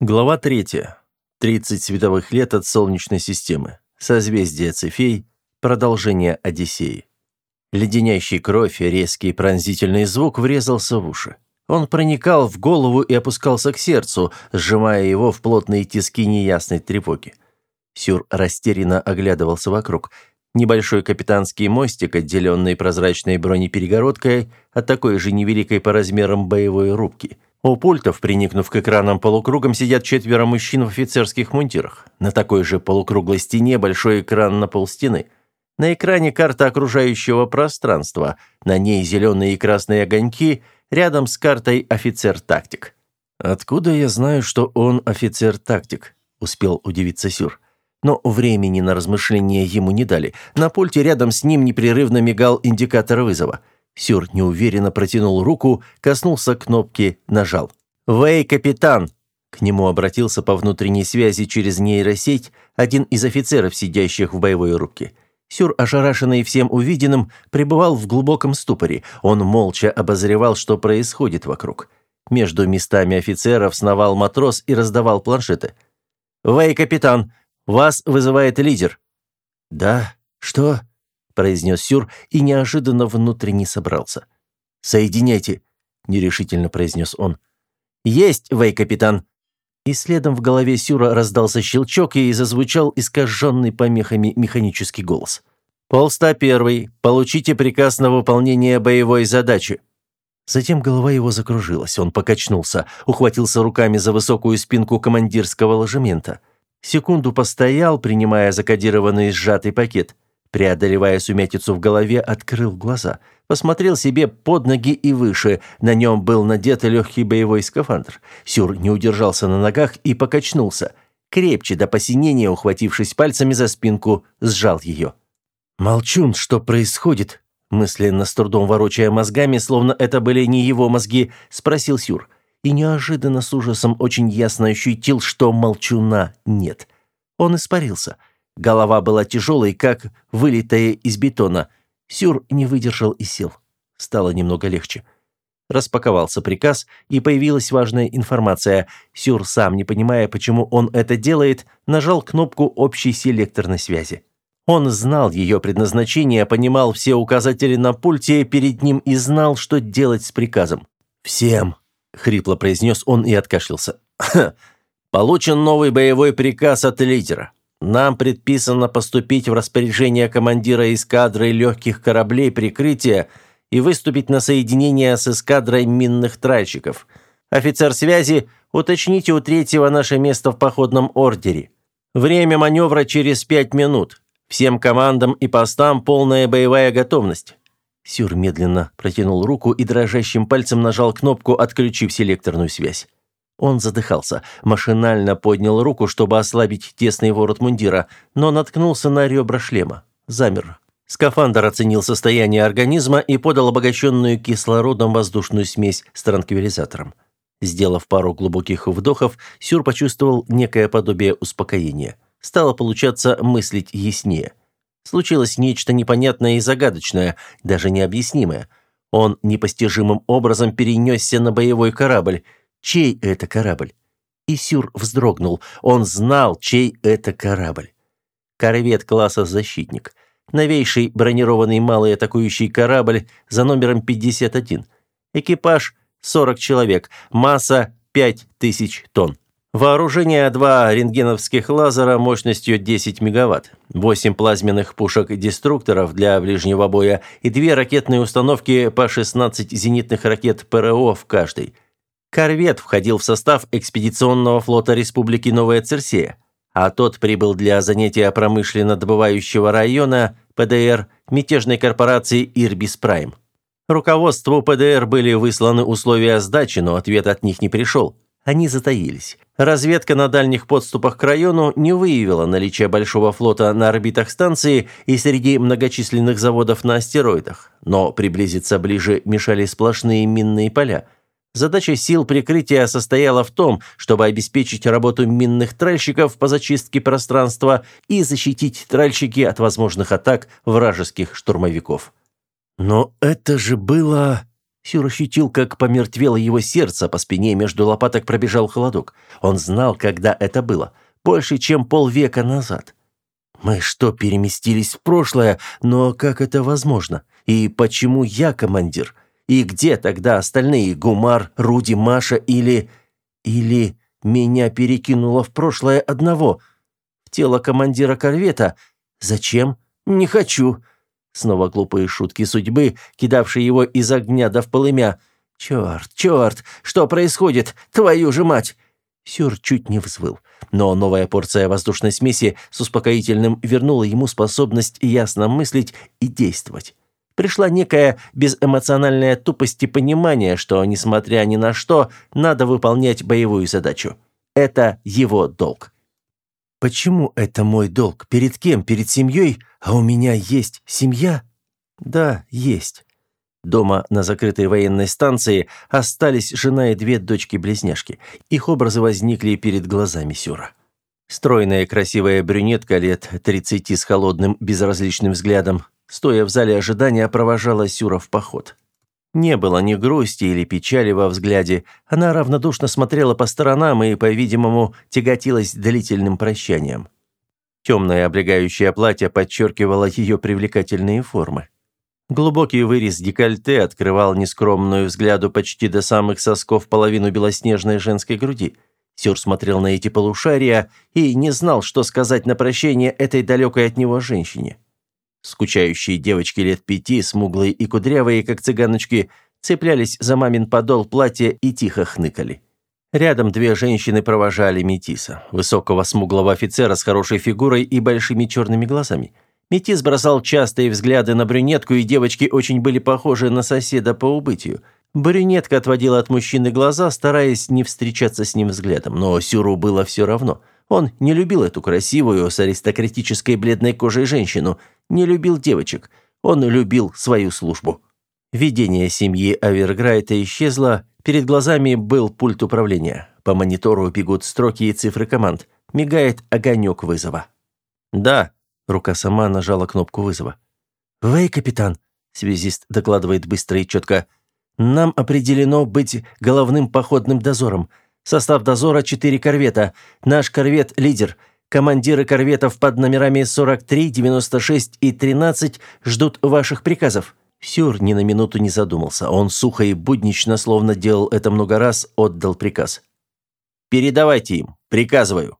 Глава 3. 30 световых лет от Солнечной системы. Созвездие Цефей. Продолжение Одиссеи. Леденящий кровь и резкий пронзительный звук врезался в уши. Он проникал в голову и опускался к сердцу, сжимая его в плотные тиски неясной тревоги. Сюр растерянно оглядывался вокруг. Небольшой капитанский мостик, отделенный прозрачной бронеперегородкой от такой же невеликой по размерам боевой рубки – у пультов, приникнув к экранам полукругом, сидят четверо мужчин в офицерских мундирах. На такой же полукруглой стене большой экран на полстены. На экране карта окружающего пространства. На ней зеленые и красные огоньки, рядом с картой офицер-тактик. «Откуда я знаю, что он офицер-тактик?» – успел удивиться Сюр. Но времени на размышления ему не дали. На пульте рядом с ним непрерывно мигал индикатор вызова – Сюр неуверенно протянул руку, коснулся кнопки, нажал. «Вэй, капитан!» К нему обратился по внутренней связи через нейросеть один из офицеров, сидящих в боевой рубке. Сюр, ошарашенный всем увиденным, пребывал в глубоком ступоре. Он молча обозревал, что происходит вокруг. Между местами офицеров сновал матрос и раздавал планшеты. «Вэй, капитан, вас вызывает лидер». «Да? Что?» Произнес Сюр и неожиданно внутренне собрался. «Соединяйте», — нерешительно произнес он. «Есть, Вэй, капитан!» И следом в голове Сюра раздался щелчок и зазвучал искаженный помехами механический голос. «Полста первый. Получите приказ на выполнение боевой задачи». Затем голова его закружилась, он покачнулся, ухватился руками за высокую спинку командирского ложемента. Секунду постоял, принимая закодированный сжатый пакет – Преодолевая сумятицу в голове, открыл глаза. Посмотрел себе под ноги и выше. На нем был надет легкий боевой скафандр. Сюр не удержался на ногах и покачнулся. Крепче до посинения, ухватившись пальцами за спинку, сжал ее. «Молчун, что происходит?» Мысленно, с трудом ворочая мозгами, словно это были не его мозги, спросил Сюр. И неожиданно с ужасом очень ясно ощутил, что молчуна нет. Он испарился – Голова была тяжелой, как вылитая из бетона. Сюр не выдержал и сел. Стало немного легче. Распаковался приказ, и появилась важная информация. Сюр, сам не понимая, почему он это делает, нажал кнопку общей селекторной связи. Он знал ее предназначение, понимал все указатели на пульте перед ним и знал, что делать с приказом. «Всем!» — хрипло произнес он и откашлялся. «Получен новый боевой приказ от лидера. Нам предписано поступить в распоряжение командира эскадры легких кораблей прикрытия и выступить на соединение с эскадрой минных тральщиков. Офицер связи, уточните у третьего наше место в походном ордере. Время маневра через пять минут. Всем командам и постам полная боевая готовность». Сюр медленно протянул руку и дрожащим пальцем нажал кнопку, отключив селекторную связь. Он задыхался, машинально поднял руку, чтобы ослабить тесный ворот мундира, но наткнулся на ребра шлема. Замер. Скафандр оценил состояние организма и подал обогащенную кислородом воздушную смесь с транквилизатором. Сделав пару глубоких вдохов, Сюр почувствовал некое подобие успокоения. Стало получаться мыслить яснее. Случилось нечто непонятное и загадочное, даже необъяснимое. Он непостижимым образом перенесся на боевой корабль – Чей это корабль? Исюр вздрогнул. Он знал, чей это корабль. Корвет класса «Защитник». Новейший бронированный малый атакующий корабль за номером 51. Экипаж – 40 человек. Масса – 5000 тонн. Вооружение – два рентгеновских лазера мощностью 10 мегаватт, 8 плазменных пушек-деструкторов для ближнего боя и две ракетные установки по 16 зенитных ракет ПРО в каждой – Корвет входил в состав экспедиционного флота Республики Новая Церсея, а тот прибыл для занятия промышленно-добывающего района ПДР мятежной корпорации «Ирбис Прайм». Руководству ПДР были высланы условия сдачи, но ответ от них не пришел. Они затаились. Разведка на дальних подступах к району не выявила наличие большого флота на орбитах станции и среди многочисленных заводов на астероидах, но приблизиться ближе мешали сплошные минные поля – Задача сил прикрытия состояла в том, чтобы обеспечить работу минных тральщиков по зачистке пространства и защитить тральщики от возможных атак вражеских штурмовиков. «Но это же было...» Сюр ощутил, как помертвело его сердце, по спине между лопаток пробежал холодок. Он знал, когда это было. Больше, чем полвека назад. Мы что, переместились в прошлое? Но как это возможно? И почему я командир? И где тогда остальные? Гумар, Руди, Маша или... Или меня перекинуло в прошлое одного? В тело командира корвета? Зачем? Не хочу. Снова глупые шутки судьбы, кидавшие его из огня до в полымя. «Черт, черт! Что происходит? Твою же мать!» Сюр чуть не взвыл. Но новая порция воздушной смеси с успокоительным вернула ему способность ясно мыслить и действовать. Пришла некая безэмоциональная тупость и понимание, что, несмотря ни на что, надо выполнять боевую задачу. Это его долг. «Почему это мой долг? Перед кем? Перед семьей? А у меня есть семья?» «Да, есть». Дома на закрытой военной станции остались жена и две дочки-близняшки. Их образы возникли перед глазами Сюра. Стройная красивая брюнетка лет 30 с холодным безразличным взглядом, стоя в зале ожидания, провожала Сюра в поход. Не было ни грусти или печали во взгляде, она равнодушно смотрела по сторонам и, по-видимому, тяготилась длительным прощанием. Темное облегающее платье подчеркивало ее привлекательные формы. Глубокий вырез декольте открывал нескромную взгляду почти до самых сосков половину белоснежной женской груди. Сюр смотрел на эти полушария и не знал, что сказать на прощение этой далекой от него женщине. Скучающие девочки лет пяти, смуглые и кудрявые, как цыганочки, цеплялись за мамин подол платья и тихо хныкали. Рядом две женщины провожали Метиса, высокого смуглого офицера с хорошей фигурой и большими черными глазами – Метис бросал частые взгляды на брюнетку, и девочки очень были похожи на соседа по убытию. Брюнетка отводила от мужчины глаза, стараясь не встречаться с ним взглядом, но Сюру было все равно. Он не любил эту красивую, с аристократической бледной кожей женщину, не любил девочек. Он любил свою службу. Видение семьи Аверграйта исчезло, перед глазами был пульт управления. По монитору бегут строки и цифры команд. Мигает огонек вызова. «Да», Рука сама нажала кнопку вызова. «Вэй, капитан!» – связист докладывает быстро и четко. «Нам определено быть головным походным дозором. Состав дозора – четыре корвета. Наш корвет – лидер. Командиры корветов под номерами 43, 96 и 13 ждут ваших приказов». Сюр ни на минуту не задумался. Он сухо и буднично, словно делал это много раз, отдал приказ. «Передавайте им. Приказываю».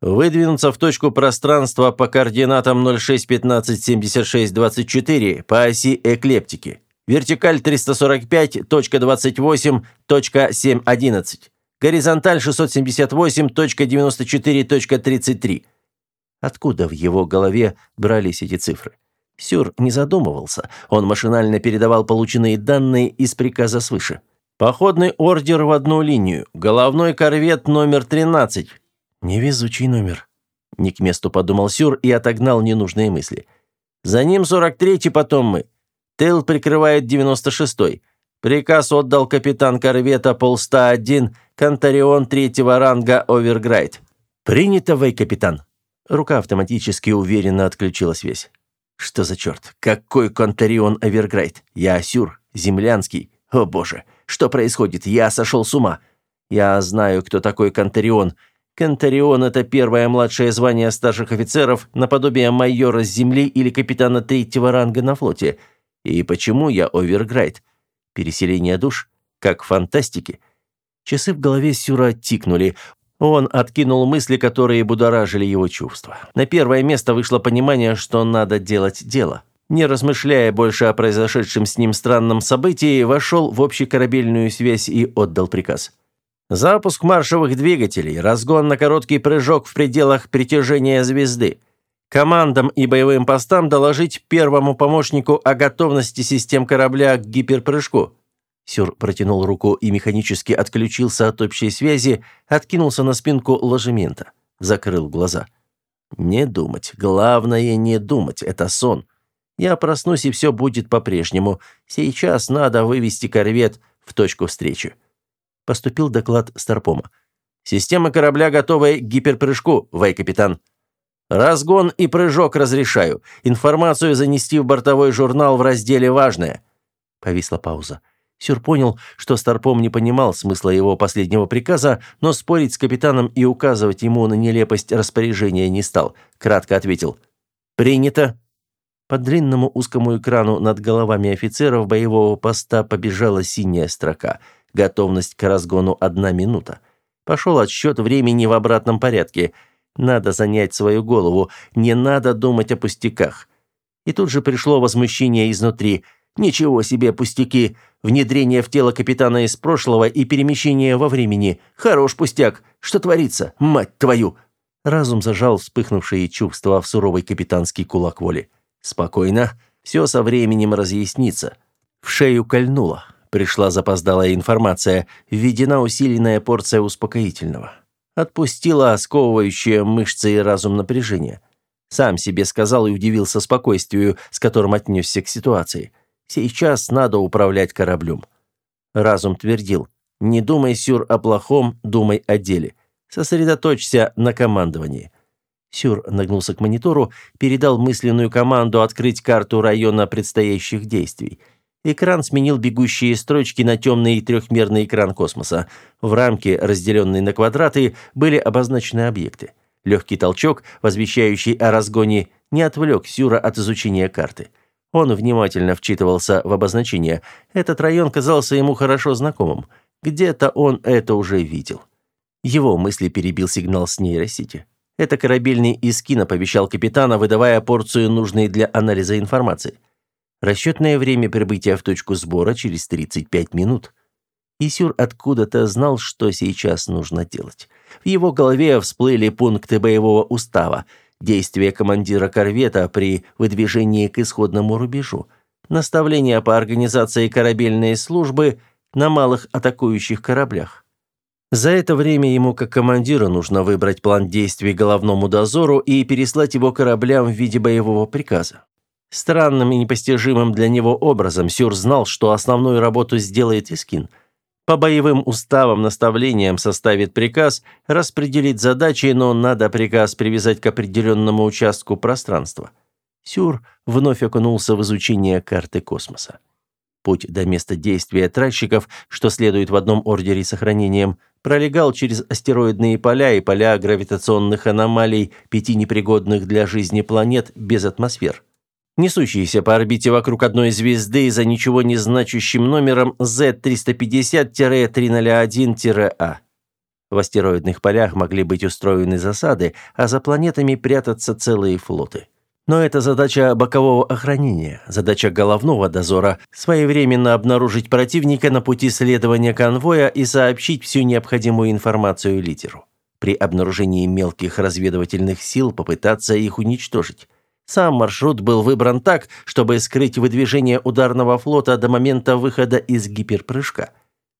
Выдвинуться в точку пространства по координатам 06157624 по оси эклептики. Вертикаль 345.28.711. Горизонталь 678.94.33. Откуда в его голове брались эти цифры? Сюр не задумывался. Он машинально передавал полученные данные из приказа свыше. Походный ордер в одну линию. Головной корвет номер 13. «Невезучий номер», — не к месту подумал Сюр и отогнал ненужные мысли. «За ним 43-й, потом мы. Тыл прикрывает 96-й. Приказ отдал капитан корвета Полста-1, Кантарион третьего ранга Оверграйд. Принято, вей, капитан». Рука автоматически уверенно отключила связь. «Что за черт? Какой Кантарион Оверграйд? Я Сюр, землянский. О боже, что происходит? Я сошел с ума. Я знаю, кто такой Кантарион. Кентарион – это первое младшее звание старших офицеров, наподобие майора с земли или капитана третьего ранга на флоте. И почему я оверграйд? Переселение душ? Как в фантастике? Часы в голове Сюра тикнули. Он откинул мысли, которые будоражили его чувства. На первое место вышло понимание, что надо делать дело. Не размышляя больше о произошедшем с ним странном событии, вошел в общекорабельную связь и отдал приказ. Запуск маршевых двигателей, разгон на короткий прыжок в пределах притяжения звезды. Командам и боевым постам доложить первому помощнику о готовности систем корабля к гиперпрыжку. Сюр протянул руку и механически отключился от общей связи, откинулся на спинку ложемента, закрыл глаза. Не думать, главное не думать, это сон. Я проснусь, и все будет по-прежнему. Сейчас надо вывести корвет в точку встречи поступил доклад Старпома. «Система корабля готова к гиперпрыжку, вай-капитан». «Разгон и прыжок разрешаю. Информацию занести в бортовой журнал в разделе «Важное». Повисла пауза. Сюр понял, что Старпом не понимал смысла его последнего приказа, но спорить с капитаном и указывать ему на нелепость распоряжения не стал. Кратко ответил «Принято». По длинному узкому экрану над головами офицеров боевого поста побежала синяя строка. Готовность к разгону одна минута. Пошел отсчет времени в обратном порядке. Надо занять свою голову, не надо думать о пустяках. И тут же пришло возмущение изнутри. «Ничего себе пустяки! Внедрение в тело капитана из прошлого и перемещение во времени. Хорош пустяк! Что творится, мать твою!» Разум зажал вспыхнувшие чувства в суровый капитанский кулак воли. «Спокойно. Все со временем разъяснится». В шею кольнуло. Пришла запоздалая информация, введена усиленная порция успокоительного. Отпустила сковывающее мышцы и разум напряжение. Сам себе сказал и удивился спокойствию, с которым отнесся к ситуации. Сейчас надо управлять кораблем. Разум твердил: "Не думай сюр о плохом, думай о деле. Сосредоточься на командовании". Сюр нагнулся к монитору, передал мысленную команду открыть карту района предстоящих действий. Экран сменил бегущие строчки на темный трехмерный экран космоса. В рамке, разделенной на квадраты, были обозначены объекты. Легкий толчок, возвещающий о разгоне, не отвлек Сюра от изучения карты. Он внимательно вчитывался в обозначение. Этот район казался ему хорошо знакомым. Где-то он это уже видел. Его мысли перебил сигнал с нейросети. Это корабельный Искин оповещал капитана, выдавая порцию нужной для анализа информации. Расчетное время прибытия в точку сбора через 35 минут. Исюр откуда-то знал, что сейчас нужно делать. В его голове всплыли пункты боевого устава – действия командира корвета при выдвижении к исходному рубежу, наставления по организации корабельной службы на малых атакующих кораблях. За это время ему как командиру нужно выбрать план действий головному дозору и переслать его кораблям в виде боевого приказа. Странным и непостижимым для него образом Сюр знал, что основную работу сделает Искин – по боевым уставам, наставлениям составит приказ, распределить задачи, но надо приказ привязать к определенному участку пространства. Сюр вновь окунулся в изучение карты космоса. Путь до места действия тральщиков, что следует в одном ордере сохранением, пролегал через астероидные поля и поля гравитационных аномалий пяти непригодных для жизни планет без атмосфер несущийся по орбите вокруг одной звезды за ничего не значащим номером Z350-301-A. В астероидных полях могли быть устроены засады, а за планетами прятаться целые флоты. Но это задача бокового охранения, задача головного дозора – своевременно обнаружить противника на пути следования конвоя и сообщить всю необходимую информацию лидеру. При обнаружении мелких разведывательных сил попытаться их уничтожить. Сам маршрут был выбран так, чтобы скрыть выдвижение ударного флота до момента выхода из гиперпрыжка.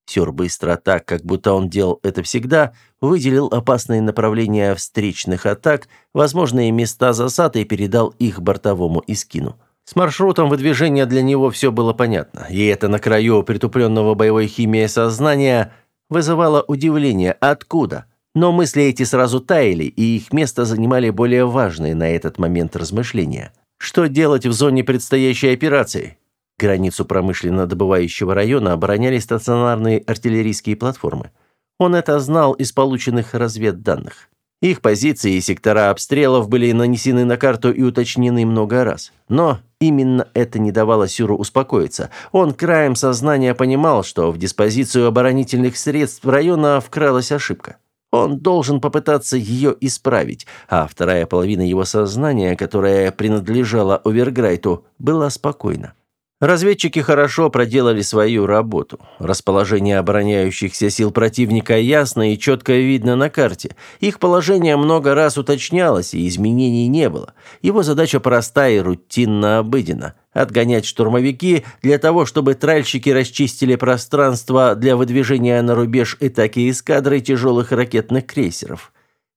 Сюр быстро, так как будто он делал это всегда, выделил опасные направления встречных атак, возможные места засад и передал их бортовому Искину. С маршрутом выдвижения для него все было понятно, и это на краю притупленного боевой химии сознания вызывало удивление. Откуда? Но мысли эти сразу таяли, и их место занимали более важные на этот момент размышления. Что делать в зоне предстоящей операции? Границу промышленно добывающего района обороняли стационарные артиллерийские платформы. Он это знал из полученных разведданных. Их позиции и сектора обстрелов были нанесены на карту и уточнены много раз. Но именно это не давало Сюру успокоиться. Он краем сознания понимал, что в диспозицию оборонительных средств района вкралась ошибка. Он должен попытаться ее исправить, а вторая половина его сознания, которая принадлежала Оверграйту, была спокойна. Разведчики хорошо проделали свою работу. Расположение обороняющихся сил противника ясно и четко видно на карте. Их положение много раз уточнялось, и изменений не было. Его задача проста и рутинно обыденна – отгонять штурмовики для того, чтобы тральщики расчистили пространство для выдвижения на рубеж атаки эскадры тяжелых ракетных крейсеров.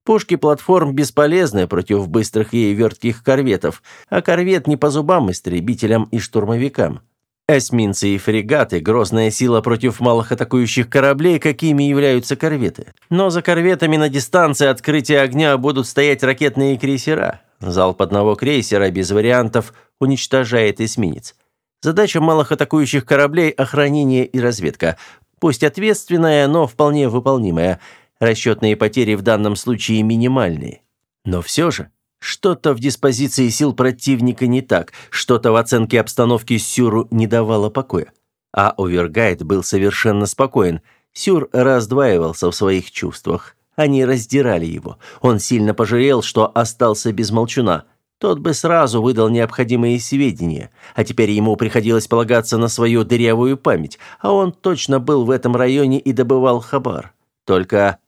Пушки платформ бесполезны против быстрых и вертких корветов, а корвет не по зубам истребителям и штурмовикам. Эсминцы и фрегаты – грозная сила против малых атакующих кораблей, какими являются корветы. Но за корветами на дистанции открытия огня будут стоять ракетные крейсера. Залп одного крейсера без вариантов уничтожает эсминец. Задача малых атакующих кораблей – охранение и разведка. Пусть ответственная, но вполне выполнимая. Расчетные потери в данном случае минимальные. Но все же, что-то в диспозиции сил противника не так, что-то в оценке обстановки Сюру не давало покоя. А Овергайд был совершенно спокоен. Сюр раздваивался в своих чувствах. Они раздирали его. Он сильно пожалел, что остался без молчуна – тот бы сразу выдал необходимые сведения, а теперь ему приходилось полагаться на свою дырявую память, а он точно был в этом районе и добывал хабар. Только...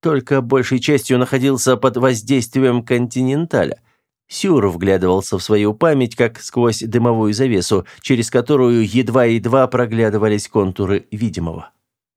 только большей частью находился под воздействием континенталя. Сюр вглядывался в свою память, как сквозь дымовую завесу, через которую едва-едва проглядывались контуры видимого.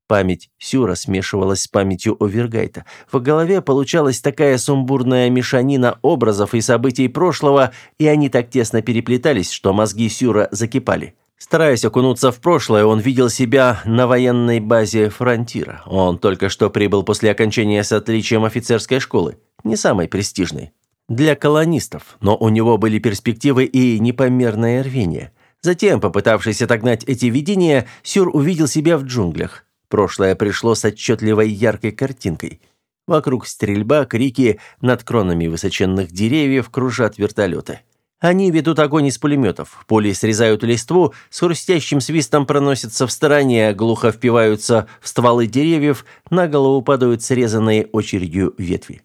Память Сюра смешивалась с памятью Овергайта. В голове получалась такая сумбурная мешанина образов и событий прошлого, и они так тесно переплетались, что мозги Сюра закипали. Стараясь окунуться в прошлое, он видел себя на военной базе Фронтира. Он только что прибыл после окончания с отличием офицерской школы, не самой престижной. Для колонистов, но у него были перспективы и непомерное рвение. Затем, попытавшись отогнать эти видения, Сюр увидел себя в джунглях. Прошлое пришло с отчетливой яркой картинкой. Вокруг стрельба, крики, над кронами высоченных деревьев кружат вертолеты. Они ведут огонь из пулеметов, пули срезают листву, с хрустящим свистом проносятся в стороне, глухо впиваются в стволы деревьев, на голову падают срезанные очередью ветви.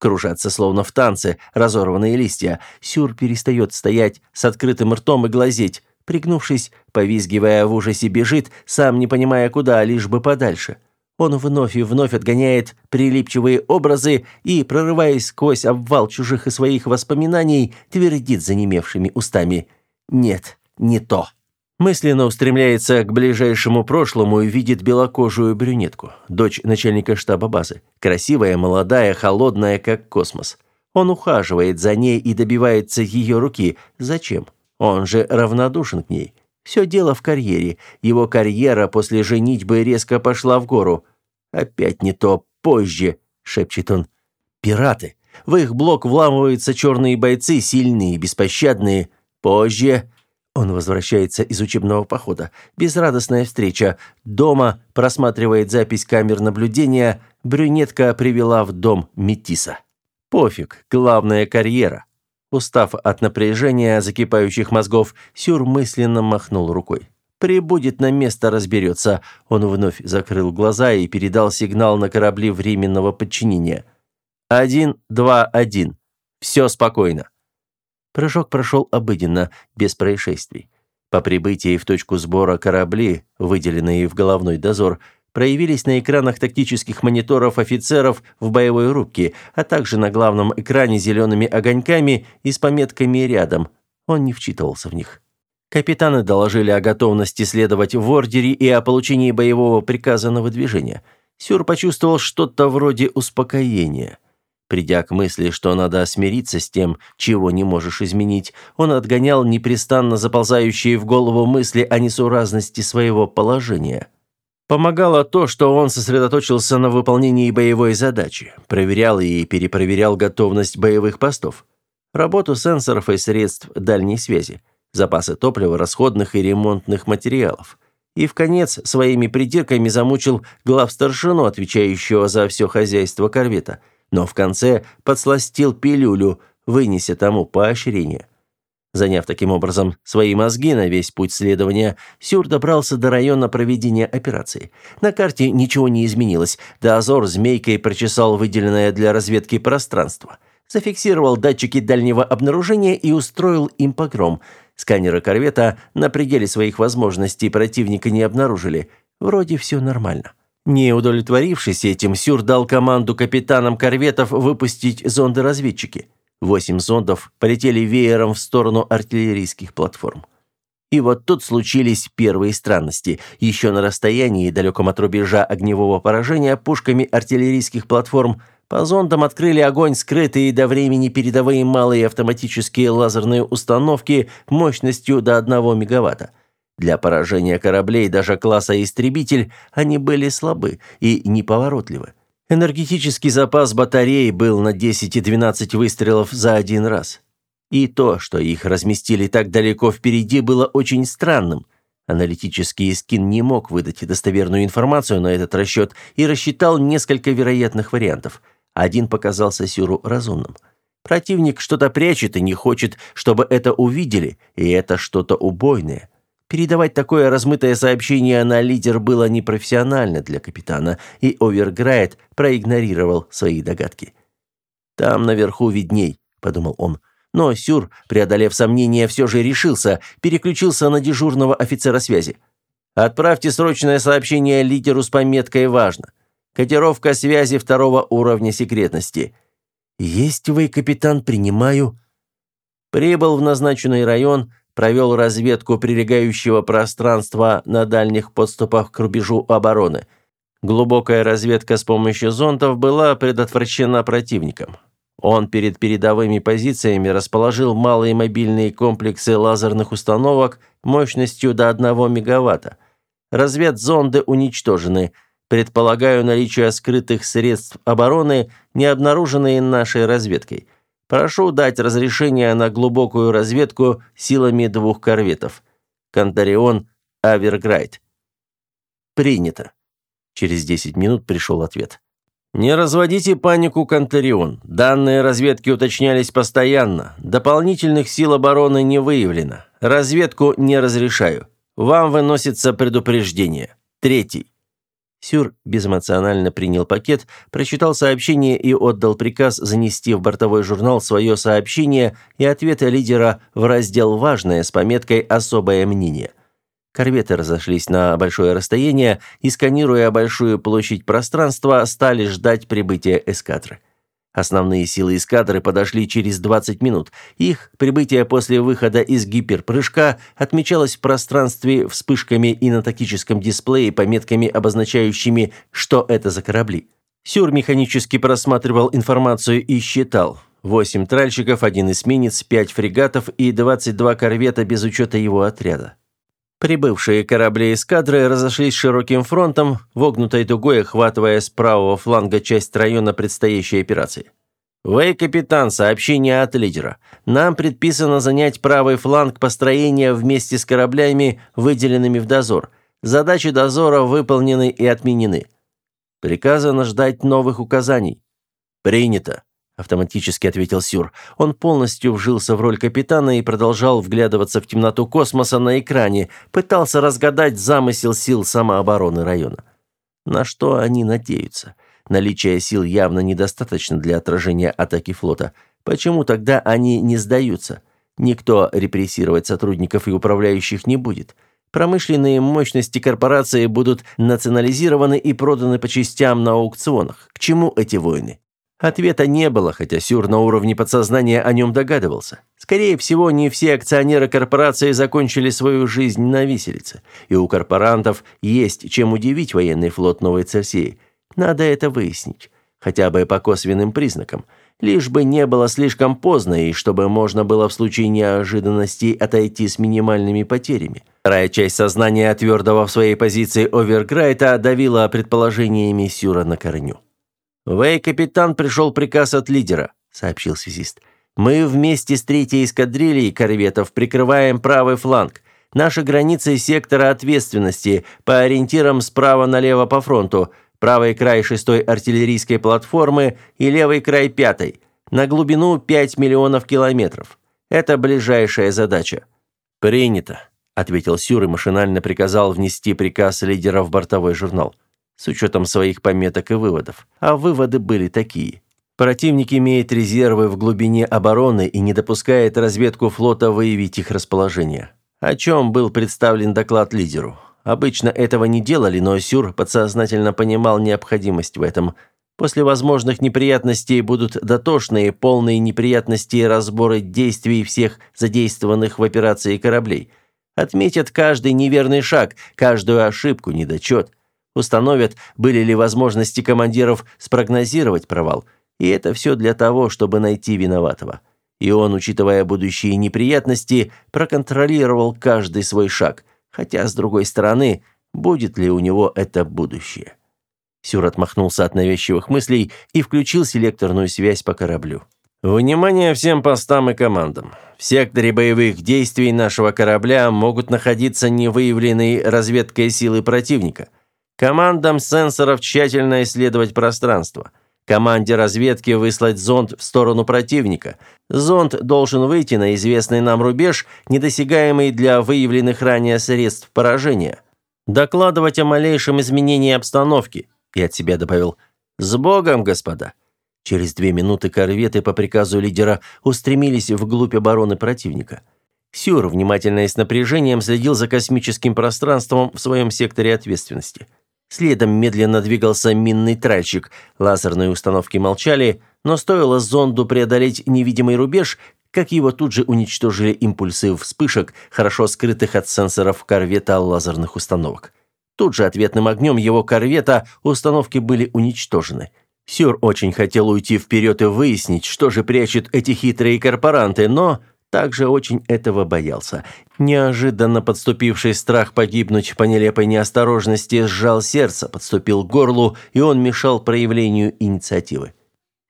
Кружатся словно в танце разорванные листья. Сюр перестает стоять с открытым ртом и глазеть пригнувшись, повизгивая в ужасе, бежит, сам не понимая куда, лишь бы подальше. Он вновь и вновь отгоняет прилипчивые образы и, прорываясь сквозь обвал чужих и своих воспоминаний, твердит занемевшими устами «Нет, не то». Мысленно устремляется к ближайшему прошлому и видит белокожую брюнетку, дочь начальника штаба базы. Красивая, молодая, холодная, как космос. Он ухаживает за ней и добивается ее руки. Зачем? Он же равнодушен к ней. Все дело в карьере. Его карьера после женитьбы резко пошла в гору. «Опять не то, позже», — шепчет он. «Пираты. В их блок вламываются черные бойцы, сильные, беспощадные. Позже...» Он возвращается из учебного похода. Безрадостная встреча. Дома просматривает запись камер наблюдения. Брюнетка привела в дом Метиса. Пофиг, главная карьера. Устав от напряжения закипающих мозгов, Сюр мысленно махнул рукой. «Прибудет на место, разберется». Он вновь закрыл глаза и передал сигнал на корабли временного подчинения. «Один, два, один. Все спокойно». Прыжок прошел обыденно, без происшествий. По прибытии в точку сбора корабли, выделенные в головной дозор, проявились на экранах тактических мониторов офицеров в боевой рубке, а также на главном экране зелеными огоньками и с пометками рядом. Он не вчитывался в них. Капитаны доложили о готовности следовать в ордере и о получении боевого приказа на выдвижение. Сюр почувствовал что-то вроде успокоения. Придя к мысли, что надо смириться с тем, чего не можешь изменить, он отгонял непрестанно заползающие в голову мысли о несуразности своего положения. Помогало то, что он сосредоточился на выполнении боевой задачи, проверял и перепроверял готовность боевых постов, работу сенсоров и средств дальней связи, запасы топлива, расходных и ремонтных материалов. И в конец своими придирками замучил главстаршину, отвечающего за все хозяйство корвета, но в конце подсластил пилюлю, вынеся тому поощрение. Заняв таким образом свои мозги на весь путь следования, Сюр добрался до района проведения операции. На карте ничего не изменилось. Дозор змейкой прочесал выделенное для разведки пространство. Зафиксировал датчики дальнего обнаружения и устроил им погром. Сканеры корвета на пределе своих возможностей противника не обнаружили. Вроде все нормально. Не удовлетворившись этим, Сюр дал команду капитанам корветов выпустить зонды-разведчики. Восемь зондов полетели веером в сторону артиллерийских платформ. И вот тут случились первые странности. Еще на расстоянии, далеком от рубежа огневого поражения, пушками артиллерийских платформ по зондам открыли огонь скрытые до времени передовые малые автоматические лазерные установки мощностью до 1 мегаватта. Для поражения кораблей даже класса «Истребитель» они были слабы и неповоротливы. Энергетический запас батареи был на 10 и 12 выстрелов за один раз. И то, что их разместили так далеко впереди, было очень странным. Аналитический скин не мог выдать достоверную информацию на этот расчет и рассчитал несколько вероятных вариантов. Один показался Сюру разумным. Противник что-то прячет и не хочет, чтобы это увидели, и это что-то убойное. Передавать такое размытое сообщение на лидер было непрофессионально для капитана, и Оверграйт проигнорировал свои догадки. «Там наверху видней», — подумал он. Но Сюр, преодолев сомнения, все же решился, переключился на дежурного офицера связи. «Отправьте срочное сообщение лидеру с пометкой «Важно». Котировка связи второго уровня секретности». «Есть вы, капитан, принимаю». Прибыл в назначенный район, провел разведку прилегающего пространства на дальних подступах к рубежу обороны. Глубокая разведка с помощью зонтов была предотвращена противником. Он перед передовыми позициями расположил малые мобильные комплексы лазерных установок мощностью до 1 мегаватта. Разведзонды уничтожены. Предполагаю наличие скрытых средств обороны, не обнаруженные нашей разведкой. Прошу дать разрешение на глубокую разведку силами двух корветов. Контарион, Аверграйт. Принято. Через 10 минут пришел ответ. Не разводите панику, Контарион. Данные разведки уточнялись постоянно. Дополнительных сил обороны не выявлено. Разведку не разрешаю. Вам выносится предупреждение. Третий. Сюр безэмоционально принял пакет, прочитал сообщение и отдал приказ занести в бортовой журнал свое сообщение и ответы лидера в раздел «Важное» с пометкой «Особое мнение». Корветы разошлись на большое расстояние и, сканируя большую площадь пространства, стали ждать прибытия эскадры. Основные силы эскадры подошли через 20 минут. Их прибытие после выхода из гиперпрыжка отмечалось в пространстве вспышками и на тактическом дисплее пометками, обозначающими, что это за корабли. Сюр механически просматривал информацию и считал. 8 тральщиков, один эсминец, 5 фрегатов и 22 корвета без учета его отряда. Прибывшие корабли эскадры разошлись широким фронтом, вогнутой дугой охватывая с правого фланга часть района предстоящей операции. «Вы, капитан, сообщение от лидера. Нам предписано занять правый фланг построения вместе с кораблями, выделенными в дозор. Задачи дозора выполнены и отменены. Приказано ждать новых указаний». «Принято», автоматически ответил Сюр. Он полностью вжился в роль капитана и продолжал вглядываться в темноту космоса на экране, пытался разгадать замысел сил самообороны района. На что они надеются? Наличие сил явно недостаточно для отражения атаки флота. Почему тогда они не сдаются? Никто репрессировать сотрудников и управляющих не будет. Промышленные мощности корпорации будут национализированы и проданы по частям на аукционах. К чему эти войны? Ответа не было, хотя Сюр на уровне подсознания о нем догадывался. Скорее всего, не все акционеры корпорации закончили свою жизнь на виселице, и у корпорантов есть чем удивить военный флот Новой Церсеи. Надо это выяснить, хотя бы по косвенным признакам, лишь бы не было слишком поздно и чтобы можно было в случае неожиданностей отойти с минимальными потерями. Вторая часть сознания твердого в своей позиции Оверграйта давила предположениями Сюра на корню. «Вэй, капитан, пришел приказ от лидера», — сообщил связист. «Мы вместе с третьей эскадрильей корветов прикрываем правый фланг. Наши границы сектора ответственности по ориентирам справа налево по фронту, правый край шестой артиллерийской платформы и левый край пятой, на глубину 5 миллионов километров. Это ближайшая задача». «Принято», — ответил Сюр и машинально приказал внести приказ лидера в бортовой журнал с учетом своих пометок и выводов. А выводы были такие. Противник имеет резервы в глубине обороны и не допускает разведку флота выявить их расположение. О чем был представлен доклад лидеру. Обычно этого не делали, но Сюр подсознательно понимал необходимость в этом. После возможных неприятностей будут дотошные, полные неприятностей разборы действий всех задействованных в операции кораблей. Отметят каждый неверный шаг, каждую ошибку, недочет. Установят, были ли возможности командиров спрогнозировать провал. И это все для того, чтобы найти виноватого. И он, учитывая будущие неприятности, проконтролировал каждый свой шаг. Хотя, с другой стороны, будет ли у него это будущее? Сюр отмахнулся от навязчивых мыслей и включил селекторную связь по кораблю. Внимание всем постам и командам. В секторе боевых действий нашего корабля могут находиться невыявленные разведкой силы противника. Командам сенсоров тщательно исследовать пространство. Команде разведки выслать зонд в сторону противника. Зонд должен выйти на известный нам рубеж, недосягаемый для выявленных ранее средств поражения. Докладывать о малейшем изменении обстановки. И от себя добавил «С Богом, господа!» Через две минуты корветы по приказу лидера устремились вглубь обороны противника. Сюр внимательно и с напряжением следил за космическим пространством в своем секторе ответственности. Следом медленно двигался минный тральщик. Лазерные установки молчали, но стоило зонду преодолеть невидимый рубеж, как его тут же уничтожили импульсы вспышек, хорошо скрытых от сенсоров корвета лазерных установок. Тут же ответным огнем его корвета установки были уничтожены – Сюр очень хотел уйти вперед и выяснить, что же прячут эти хитрые корпоранты, но также очень этого боялся. Неожиданно подступивший страх погибнуть по нелепой неосторожности сжал сердце, подступил к горлу, и он мешал проявлению инициативы.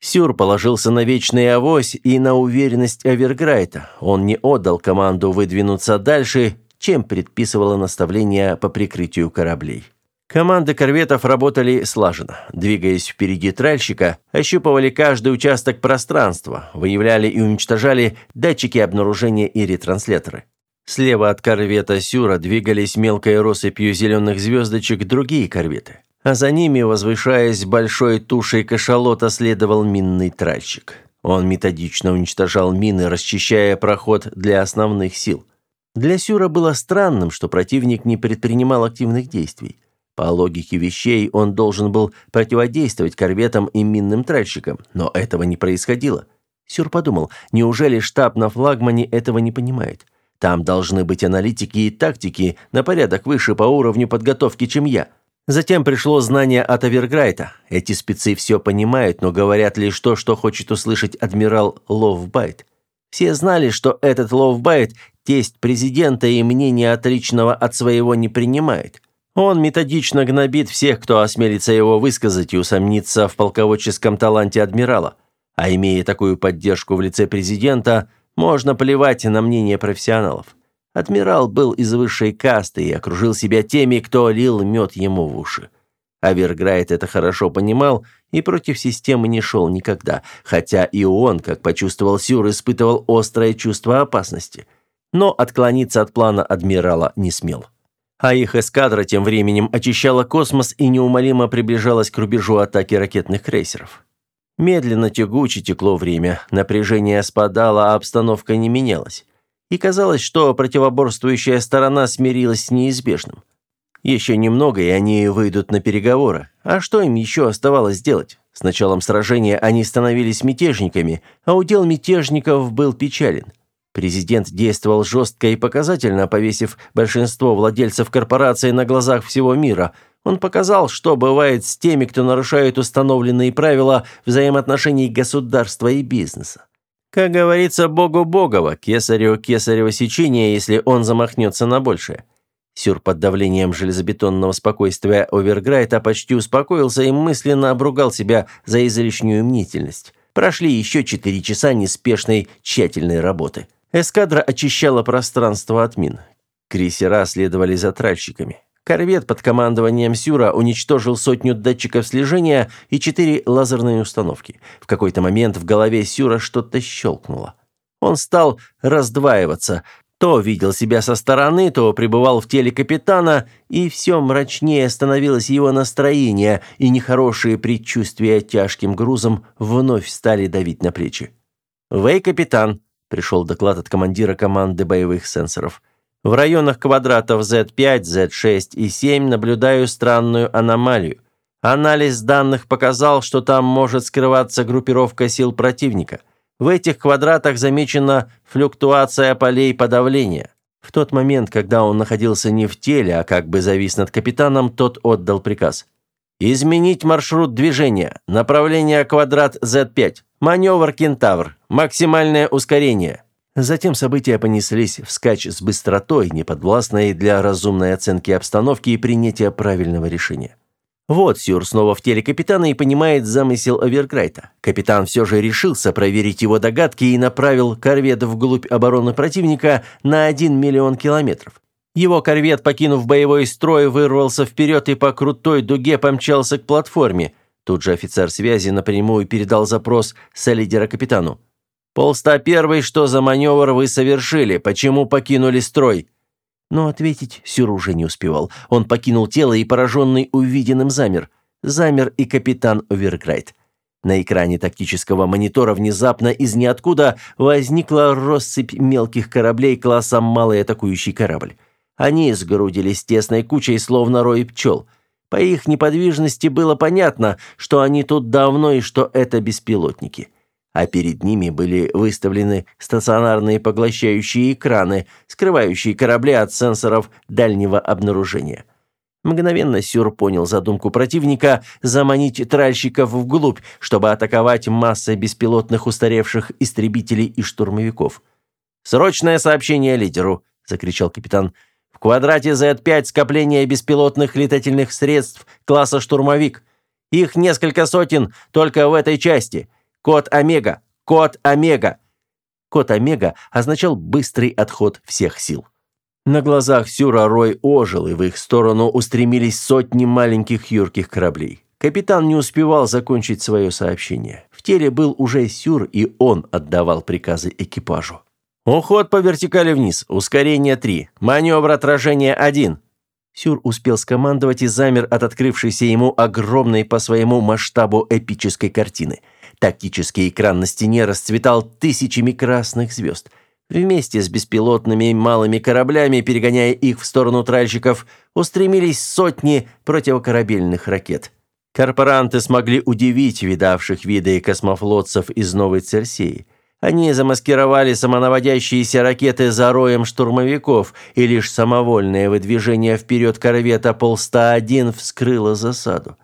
Сюр положился на вечный авось и на уверенность Аверграйта. Он не отдал команду выдвинуться дальше, чем предписывало наставление по прикрытию кораблей. Команды корветов работали слаженно. Двигаясь впереди тральщика, ощупывали каждый участок пространства, выявляли и уничтожали датчики обнаружения и ретрансляторы. Слева от корвета Сюра двигались мелкой россыпью зеленых звездочек другие корветы. А за ними, возвышаясь большой тушей кашалота, следовал минный тральщик. Он методично уничтожал мины, расчищая проход для основных сил. Для Сюра было странным, что противник не предпринимал активных действий. По логике вещей, он должен был противодействовать корветам и минным тральщикам, но этого не происходило. Сюр подумал, неужели штаб на флагмане этого не понимает? Там должны быть аналитики и тактики на порядок выше по уровню подготовки, чем я. Затем пришло знание от Аверграйта. Эти спецы все понимают, но говорят лишь то, что хочет услышать адмирал Ловбайт. Все знали, что этот Ловбайт – тесть президента и мнение отличного от своего не принимает. Он методично гнобит всех, кто осмелится его высказать и усомниться в полководческом таланте адмирала. А имея такую поддержку в лице президента, можно плевать на мнение профессионалов. Адмирал был из высшей касты и окружил себя теми, кто лил мед ему в уши. Аверграйт это хорошо понимал и против системы не шел никогда, хотя и он, как почувствовал Сюр, испытывал острое чувство опасности. Но отклониться от плана адмирала не смел а их эскадра тем временем очищала космос и неумолимо приближалась к рубежу атаки ракетных крейсеров. Медленно тягуче текло время, напряжение спадало, а обстановка не менялась. И казалось, что противоборствующая сторона смирилась с неизбежным. Еще немного, и они выйдут на переговоры. А что им еще оставалось делать? С началом сражения они становились мятежниками, а удел мятежников был печален. Президент действовал жестко и показательно, повесив большинство владельцев корпорации на глазах всего мира. Он показал, что бывает с теми, кто нарушает установленные правила взаимоотношений государства и бизнеса. Как говорится, богу богово, кесарю кесарево сечение, если он замахнется на большее. Сюр под давлением железобетонного спокойствия Оверграйта почти успокоился и мысленно обругал себя за излишнюю мнительность. Прошли еще четыре часа неспешной, тщательной работы. Эскадра очищала пространство от мин. Крейсера следовали за тральщиками. Корвет под командованием Сюра уничтожил сотню датчиков слежения и четыре лазерные установки. В какой-то момент в голове Сюра что-то щелкнуло. Он стал раздваиваться. То видел себя со стороны, то пребывал в теле капитана, и все мрачнее становилось его настроение, и нехорошие предчувствия тяжким грузом вновь стали давить на плечи. «Вэй, капитан!» Пришел доклад от командира команды боевых сенсоров. В районах квадратов Z5, Z6 и 7 наблюдаю странную аномалию. Анализ данных показал, что там может скрываться группировка сил противника. В этих квадратах замечена флюктуация полей подавления. В тот момент, когда он находился не в теле, а как бы завис над капитаном, тот отдал приказ. «Изменить маршрут движения. Направление квадрат Z5. Маневр «Кентавр». Максимальное ускорение. Затем события понеслись вскачь с быстротой, неподвластной для разумной оценки обстановки и принятия правильного решения. Вот Сюр снова в теле капитана и понимает замысел Оверкрайта. Капитан все же решился проверить его догадки и направил корвет вглубь обороны противника на 1 миллион километров. Его корвет, покинув боевой строй, вырвался вперед и по крутой дуге помчался к платформе. Тут же офицер связи напрямую передал запрос солидера капитану. «Полста первый, что за маневр вы совершили? Почему покинули строй?» Но ответить Сюр уже не успевал. Он покинул тело и, пораженный увиденным, замер. Замер и капитан Оверкрайт. На экране тактического монитора внезапно из ниоткуда возникла россыпь мелких кораблей класса «малый атакующий корабль». Они сгрудились тесной кучей, словно рой пчел. По их неподвижности было понятно, что они тут давно и что это беспилотники а перед ними были выставлены стационарные поглощающие экраны, скрывающие корабли от сенсоров дальнего обнаружения. Мгновенно Сюр понял задумку противника заманить тральщиков вглубь, чтобы атаковать массой беспилотных устаревших истребителей и штурмовиков. «Срочное сообщение лидеру!» – закричал капитан. «В квадрате Z5 скопление беспилотных летательных средств класса «Штурмовик». Их несколько сотен только в этой части – Код Омега! Код Омега!» Код Омега означал быстрый отход всех сил. На глазах Сюра Рой ожил, и в их сторону устремились сотни маленьких юрких кораблей. Капитан не успевал закончить свое сообщение. В теле был уже Сюр, и он отдавал приказы экипажу. «Уход по вертикали вниз. Ускорение 3. Маневр отражения 1». Сюр успел скомандовать и замер от открывшейся ему огромной по своему масштабу эпической картины – Тактический экран на стене расцветал тысячами красных звезд. Вместе с беспилотными малыми кораблями, перегоняя их в сторону тральщиков, устремились сотни противокорабельных ракет. Корпоранты смогли удивить видавших виды космофлотцев из Новой Церсеи. Они замаскировали самонаводящиеся ракеты за роем штурмовиков, и лишь самовольное выдвижение вперед корвета Полста-1 вскрыло засаду.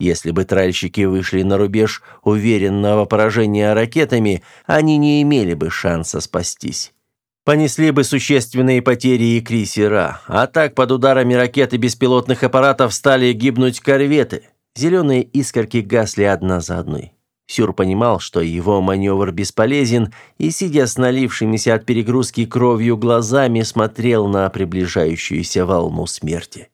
Если бы тральщики вышли на рубеж уверенного поражения ракетами, они не имели бы шанса спастись. Понесли бы существенные потери и крейсера, а так под ударами ракет и беспилотных аппаратов стали гибнуть корветы. Зеленые искорки гасли одна за одной. Сюр понимал, что его маневр бесполезен, и, сидя с налившимися от перегрузки кровью глазами, смотрел на приближающуюся волну смерти.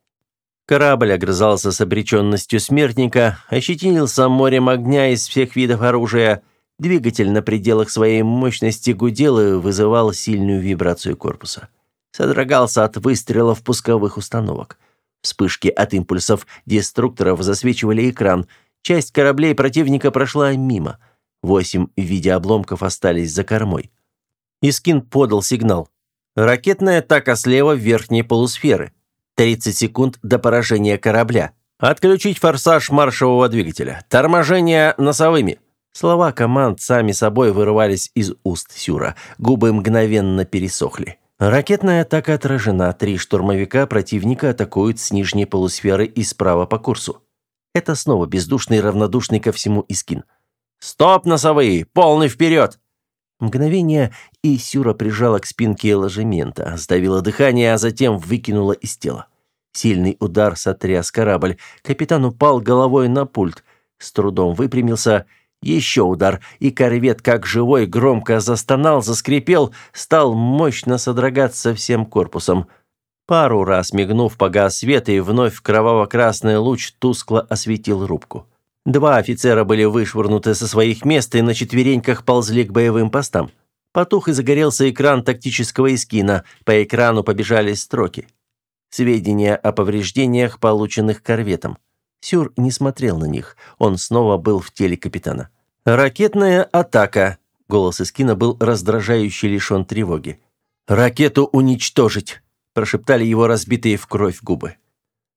Корабль огрызался с обреченностью смертника, ощетинился морем огня из всех видов оружия. Двигатель на пределах своей мощности гудел и вызывал сильную вибрацию корпуса. Содрогался от выстрелов пусковых установок. Вспышки от импульсов деструкторов засвечивали экран. Часть кораблей противника прошла мимо. Восемь в виде обломков остались за кормой. Искин подал сигнал. Ракетная атака слева верхней полусферы. 30 секунд до поражения корабля. Отключить форсаж маршевого двигателя. Торможение носовыми. Слова команд сами собой вырывались из уст Сюра. Губы мгновенно пересохли. Ракетная атака отражена. Три штурмовика противника атакуют с нижней полусферы и справа по курсу. Это снова бездушный, равнодушный ко всему Искин. «Стоп, носовые! Полный вперед!» Мгновение, и Сюра прижала к спинке ложемента, сдавила дыхание, а затем выкинула из тела. Сильный удар сотряс корабль. Капитан упал головой на пульт. С трудом выпрямился. Еще удар, и корвет, как живой, громко застонал, заскрипел, стал мощно содрогаться всем корпусом. Пару раз мигнув, погас свет, и вновь кроваво-красный луч тускло осветил рубку. Два офицера были вышвырнуты со своих мест и на четвереньках ползли к боевым постам. Потух и загорелся экран тактического эскина. По экрану побежали строки. Сведения о повреждениях, полученных корветом. Сюр не смотрел на них. Он снова был в теле капитана. «Ракетная атака!» Голос Искина был раздражающе лишен тревоги. «Ракету уничтожить!» Прошептали его разбитые в кровь губы.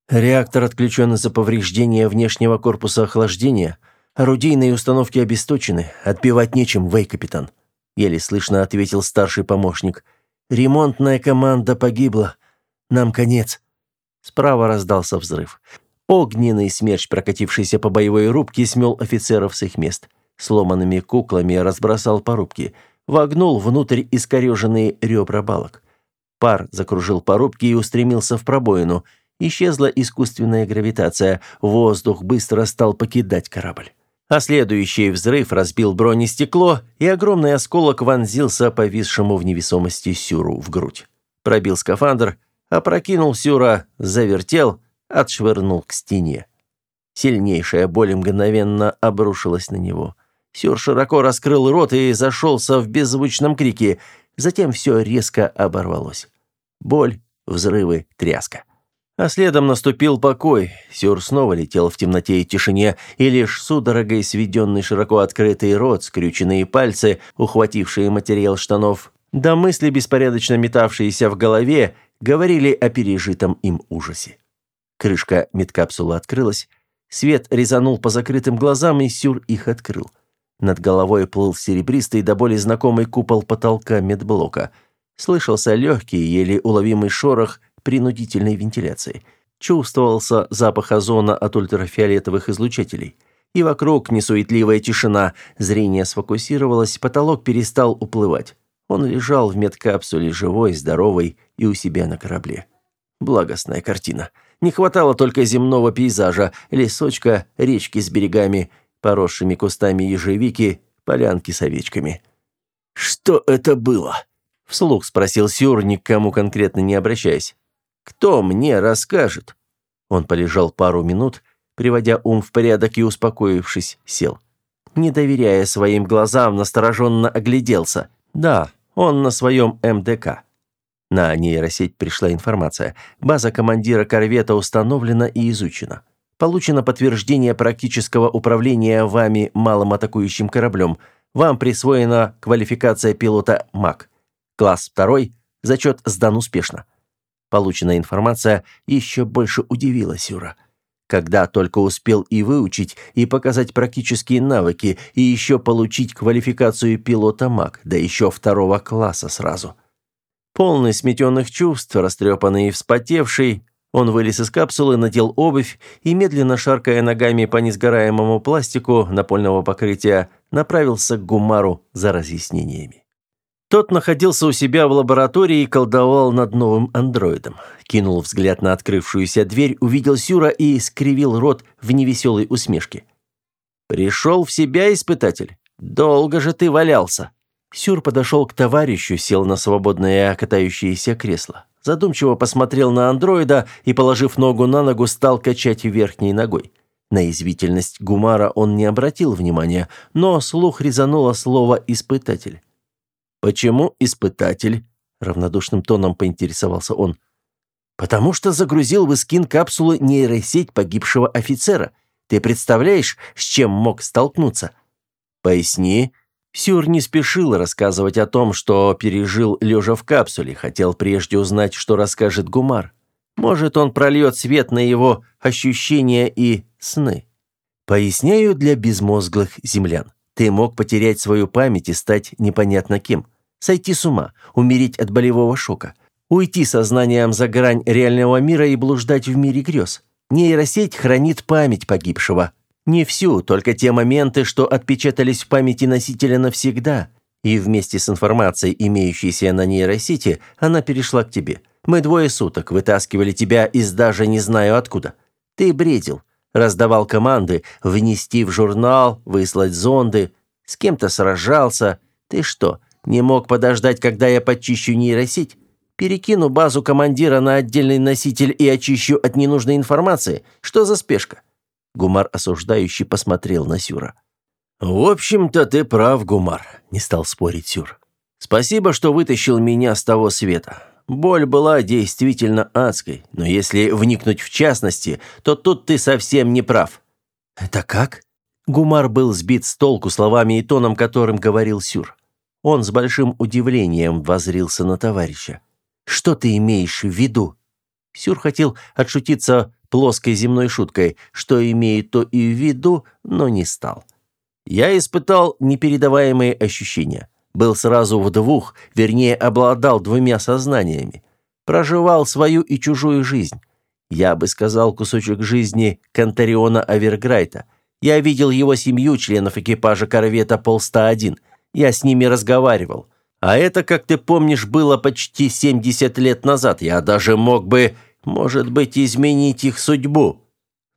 Реактор отключен из-за повреждения внешнего корпуса охлаждения. Орудийные установки обесточены. Отбивать нечем, Вэй, капитан. Еле слышно ответил старший помощник. Ремонтная команда погибла. Нам конец. Справа раздался взрыв. Огненный смерч, прокатившийся по боевой рубке, смел офицеров с их мест. Сломанными куклами разбросал по рубке. Вогнул внутрь искореженные ребра балок. Пар закружил по рубке и устремился в пробоину – Исчезла искусственная гравитация, воздух быстро стал покидать корабль. А следующий взрыв разбил бронестекло, и огромный осколок вонзился повисшему в невесомости Сюру в грудь. Пробил скафандр, опрокинул Сюра, завертел, отшвырнул к стене. Сильнейшая боль мгновенно обрушилась на него. Сюр широко раскрыл рот и зашелся в беззвучном крике. Затем все резко оборвалось. Боль, взрывы, тряска. А следом наступил покой. Сюр снова летел в темноте и тишине, и лишь судорогой сведенный широко открытый рот, скрюченные пальцы, ухватившие материал штанов, да мысли, беспорядочно метавшиеся в голове, говорили о пережитом им ужасе. Крышка медкапсулы открылась, свет резанул по закрытым глазам, и Сюр их открыл. Над головой плыл серебристый до боли знакомый купол потолка медблока. Слышался легкий, еле уловимый шорох принудительной вентиляции. Чувствовался запах озона от ультрафиолетовых излучателей. И вокруг несуетливая тишина, зрение сфокусировалось, потолок перестал уплывать. Он лежал в медкапсуле, живой, здоровый и у себя на корабле. Благостная картина. Не хватало только земного пейзажа, лесочка, речки с берегами, поросшими кустами ежевики, полянки с овечками. «Что это было?» – вслух спросил Сюр, никому конкретно не обращаясь. Кто мне расскажет?» Он полежал пару минут, приводя ум в порядок и, успокоившись, сел. Не доверяя своим глазам, настороженно огляделся. Да, он на своем МДК. На нейросеть пришла информация. База командира корвета установлена и изучена. Получено подтверждение практического управления вами малым атакующим кораблем. Вам присвоена квалификация пилота МАК. Класс второй. Зачет сдан успешно. Полученная информация еще больше удивила Сюра. Когда только успел и выучить, и показать практические навыки, и еще получить квалификацию пилота МАК, да еще второго класса сразу. Полный сметенных чувств, растрепанный и вспотевший, он вылез из капсулы, надел обувь и, медленно шаркая ногами по несгораемому пластику напольного покрытия, направился к Гумару за разъяснениями. Тот находился у себя в лаборатории и колдовал над новым андроидом. Кинул взгляд на открывшуюся дверь, увидел Сюра и скривил рот в невеселой усмешке. «Пришел в себя, испытатель? Долго же ты валялся!» Сюр подошел к товарищу, сел на свободное катающееся кресло. Задумчиво посмотрел на андроида и, положив ногу на ногу, стал качать верхней ногой. На извительность Гумара он не обратил внимания, но слух резануло слово «испытатель». «Почему испытатель?» – равнодушным тоном поинтересовался он. «Потому что загрузил в скин капсулы нейросеть погибшего офицера. Ты представляешь, с чем мог столкнуться?» «Поясни». Сюр не спешил рассказывать о том, что пережил лежа в капсуле, хотел прежде узнать, что расскажет Гумар. Может, он прольет свет на его ощущения и сны. Поясняю для безмозглых землян. Ты мог потерять свою память и стать непонятно кем. Сойти с ума, умереть от болевого шока. Уйти сознанием за грань реального мира и блуждать в мире грез. Нейросеть хранит память погибшего. Не всю, только те моменты, что отпечатались в памяти носителя навсегда. И вместе с информацией, имеющейся на нейросети, она перешла к тебе. Мы двое суток вытаскивали тебя из даже не знаю откуда. Ты бредил раздавал команды внести в журнал, выслать зонды, с кем-то сражался. Ты что, не мог подождать, когда я почищу нейросеть? Перекину базу командира на отдельный носитель и очищу от ненужной информации? Что за спешка?» Гумар осуждающий посмотрел на Сюра. «В общем-то, ты прав, Гумар», — не стал спорить Сюр. «Спасибо, что вытащил меня с того света. Боль была действительно адской, но если вникнуть в частности, то тут ты совсем не прав». «Это как?» Гумар был сбит с толку словами и тоном, которым говорил Сюр. Он с большим удивлением возрился на товарища. «Что ты имеешь в виду?» Сюр хотел отшутиться плоской земной шуткой, что имеет то и в виду, но не стал. «Я испытал непередаваемые ощущения был сразу в двух, вернее, обладал двумя сознаниями. Проживал свою и чужую жизнь. Я бы сказал, кусочек жизни Кантариона Аверграйта. Я видел его семью, членов экипажа корвета Пол-101. Я с ними разговаривал. А это, как ты помнишь, было почти 70 лет назад. Я даже мог бы... может быть, изменить их судьбу.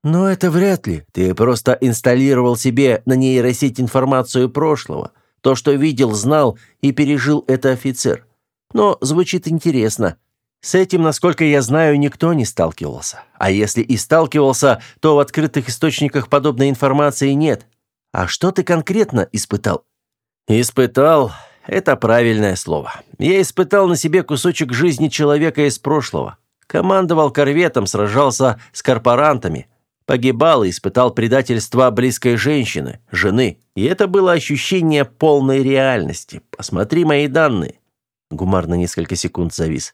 Но это вряд ли. Ты просто инсталлировал себе на нейросеть информацию прошлого. То, что видел, знал и пережил это офицер. Но звучит интересно. С этим, насколько я знаю, никто не сталкивался. А если и сталкивался, то в открытых источниках подобной информации нет. А что ты конкретно испытал? Испытал это правильное слово. Я испытал на себе кусочек жизни человека из прошлого. Командовал корветом, сражался с корпорантами, погибал и испытал предательство близкой женщины, жены. И это было ощущение полной реальности. Посмотри мои данные. Гумар на несколько секунд завис.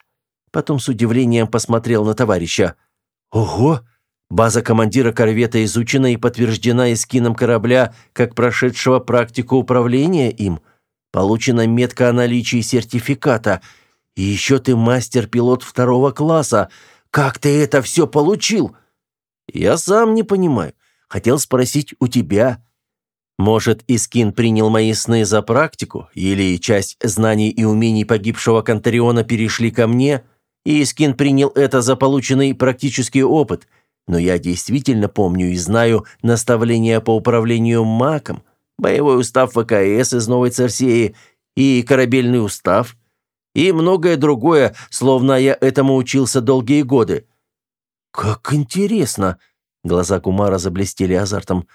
Потом с удивлением посмотрел на товарища. Ого! База командира корвета изучена и подтверждена эскином корабля как прошедшего практику управления им. Получена метка о наличии сертификата. И еще ты мастер-пилот второго класса. Как ты это все получил?» «Я сам не понимаю. Хотел спросить у тебя». «Может, Искин принял мои сны за практику? Или часть знаний и умений погибшего Контариона перешли ко мне?» И Искин принял это за полученный практический опыт. Но я действительно помню и знаю наставления по управлению маком, боевой устав ВКС из Новой Церсеи и корабельный устав, и многое другое, словно я этому учился долгие годы. «Как интересно!» Глаза Кумара заблестели азартом.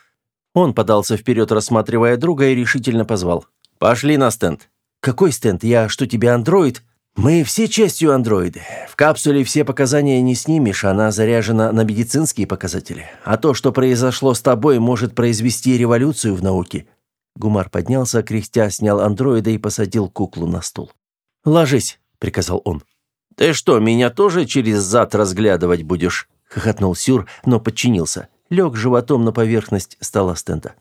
Он подался вперед, рассматривая друга, и решительно позвал. «Пошли на стенд». «Какой стенд? Я что, тебе андроид?» «Мы все частью андроиды. В капсуле все показания не снимешь, она заряжена на медицинские показатели. А то, что произошло с тобой, может произвести революцию в науке». Гумар поднялся, кряхтя, снял андроида и посадил куклу на стул. «Ложись», — приказал он. «Ты что, меня тоже через зад разглядывать будешь?» — хохотнул Сюр, но подчинился. Лег животом на поверхность стола стенда.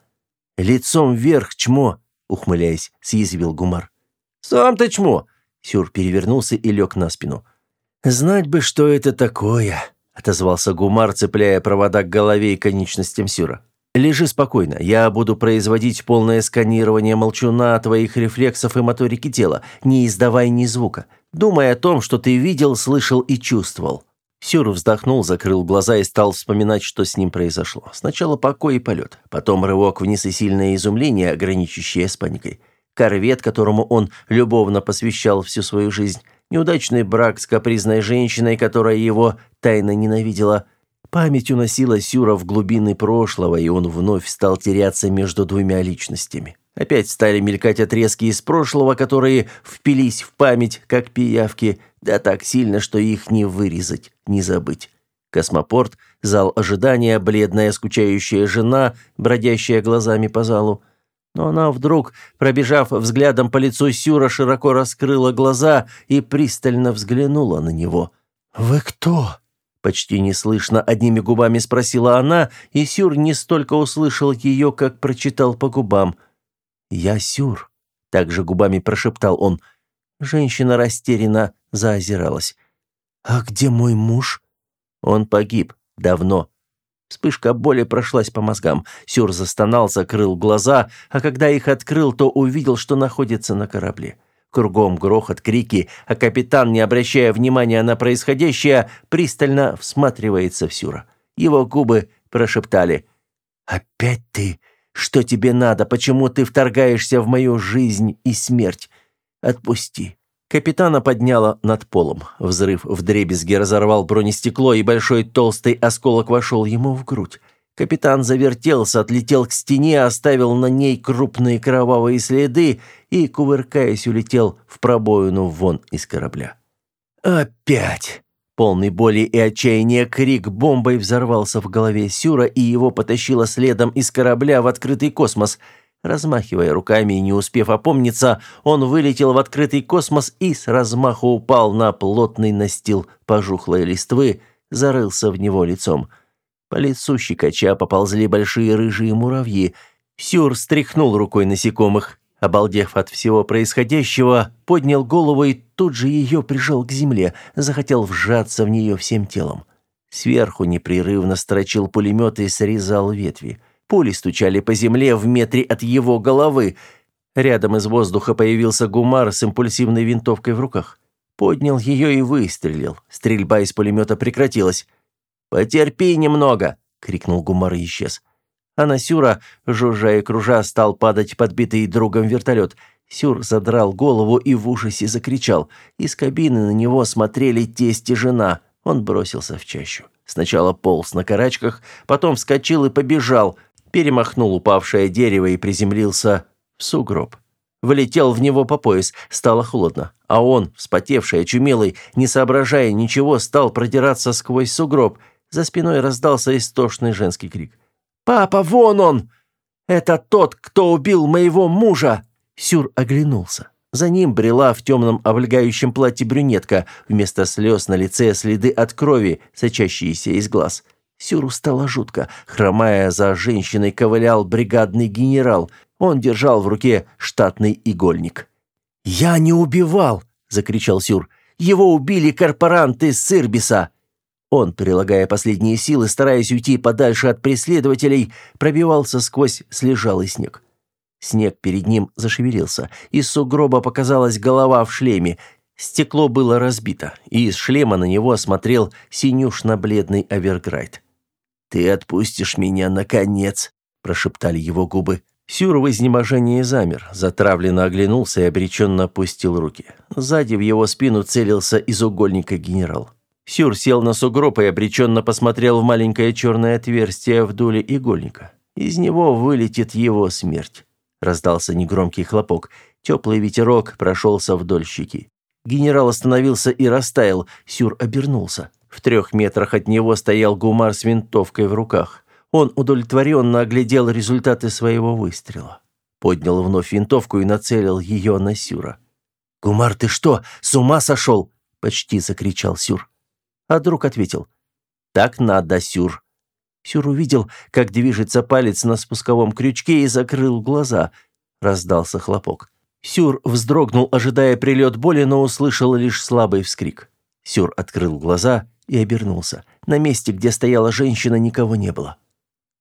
«Лицом вверх, чмо!» — ухмыляясь, съязвил Гумар. «Сам ты чмо!» Сюр перевернулся и лег на спину. «Знать бы, что это такое!» — отозвался Гумар, цепляя провода к голове и конечностям Сюра. «Лежи спокойно. Я буду производить полное сканирование молчуна твоих рефлексов и моторики тела, не издавай ни звука. Думай о том, что ты видел, слышал и чувствовал». Сюр вздохнул, закрыл глаза и стал вспоминать, что с ним произошло. Сначала покой и полет, потом рывок вниз и сильное изумление, граничащее с паникой корвет, которому он любовно посвящал всю свою жизнь, неудачный брак с капризной женщиной, которая его тайно ненавидела. Память уносила Сюра в глубины прошлого, и он вновь стал теряться между двумя личностями. Опять стали мелькать отрезки из прошлого, которые впились в память, как пиявки, да так сильно, что их не вырезать, не забыть. Космопорт, зал ожидания, бледная скучающая жена, бродящая глазами по залу – но она вдруг, пробежав взглядом по лицу Сюра, широко раскрыла глаза и пристально взглянула на него. «Вы кто?» Почти неслышно одними губами спросила она, и Сюр не столько услышал ее, как прочитал по губам. «Я Сюр», — также губами прошептал он. Женщина растерянно заозиралась. «А где мой муж?» «Он погиб. Давно. Вспышка боли прошлась по мозгам. Сюр застонал, закрыл глаза, а когда их открыл, то увидел, что находится на корабле. Кругом грохот, крики, а капитан, не обращая внимания на происходящее, пристально всматривается в Сюра. Его губы прошептали «Опять ты? Что тебе надо? Почему ты вторгаешься в мою жизнь и смерть? Отпусти». Капитана подняло над полом. Взрыв вдребезги разорвал бронестекло, и большой толстый осколок вошел ему в грудь. Капитан завертелся, отлетел к стене, оставил на ней крупные кровавые следы и, кувыркаясь, улетел в пробоину вон из корабля. «Опять!» Полный боли и отчаяния крик бомбой взорвался в голове Сюра, и его потащило следом из корабля в открытый космос – Размахивая руками и не успев опомниться, он вылетел в открытый космос и с размаху упал на плотный настил пожухлой листвы, зарылся в него лицом. По лицу щекоча поползли большие рыжие муравьи. Сюр стряхнул рукой насекомых. Обалдев от всего происходящего, поднял голову и тут же ее прижал к земле, захотел вжаться в нее всем телом. Сверху непрерывно строчил пулемет и срезал ветви. Пули стучали по земле в метре от его головы. Рядом из воздуха появился гумар с импульсивной винтовкой в руках. Поднял ее и выстрелил. Стрельба из пулемета прекратилась. «Потерпи немного!» — крикнул Гумар и исчез. А на Сюра, жужжа и кружа, стал падать подбитый другом вертолет. Сюр задрал голову и в ужасе закричал. Из кабины на него смотрели тесть и жена. Он бросился в чащу. Сначала полз на карачках, потом вскочил и побежал. Перемахнул упавшее дерево и приземлился в сугроб. Влетел в него по пояс, стало холодно. А он, вспотевший, очумелый, не соображая ничего, стал продираться сквозь сугроб. За спиной раздался истошный женский крик. «Папа, вон он! Это тот, кто убил моего мужа!» Сюр оглянулся. За ним брела в темном облегающем платье брюнетка, вместо слез на лице следы от крови, сочащиеся из глаз. Сюру стало жутко. Хромая за женщиной ковылял бригадный генерал. Он держал в руке штатный игольник. «Я не убивал!» — закричал Сюр. «Его убили корпоранты Сырбиса!» Он, прилагая последние силы, стараясь уйти подальше от преследователей, пробивался сквозь слежалый снег. Снег перед ним зашевелился. Из сугроба показалась голова в шлеме. Стекло было разбито, и из шлема на него смотрел синюшно-бледный Аверграйт. «Ты отпустишь меня, наконец!» – прошептали его губы. Сюр в изнеможении замер, затравленно оглянулся и обреченно опустил руки. Сзади в его спину целился из угольника генерал. Сюр сел на сугроб и обреченно посмотрел в маленькое черное отверстие в дуле игольника. Из него вылетит его смерть. Раздался негромкий хлопок. Теплый ветерок прошелся вдоль щеки. Генерал остановился и растаял. Сюр обернулся. В трех метрах от него стоял Гумар с винтовкой в руках. Он удовлетворенно оглядел результаты своего выстрела. Поднял вновь винтовку и нацелил ее на Сюра. «Гумар, ты что, с ума сошел?» – почти закричал Сюр. А друг ответил. «Так надо, Сюр». Сюр увидел, как движется палец на спусковом крючке и закрыл глаза. Раздался хлопок. Сюр вздрогнул, ожидая прилет боли, но услышал лишь слабый вскрик. Сюр открыл глаза и обернулся. На месте, где стояла женщина, никого не было.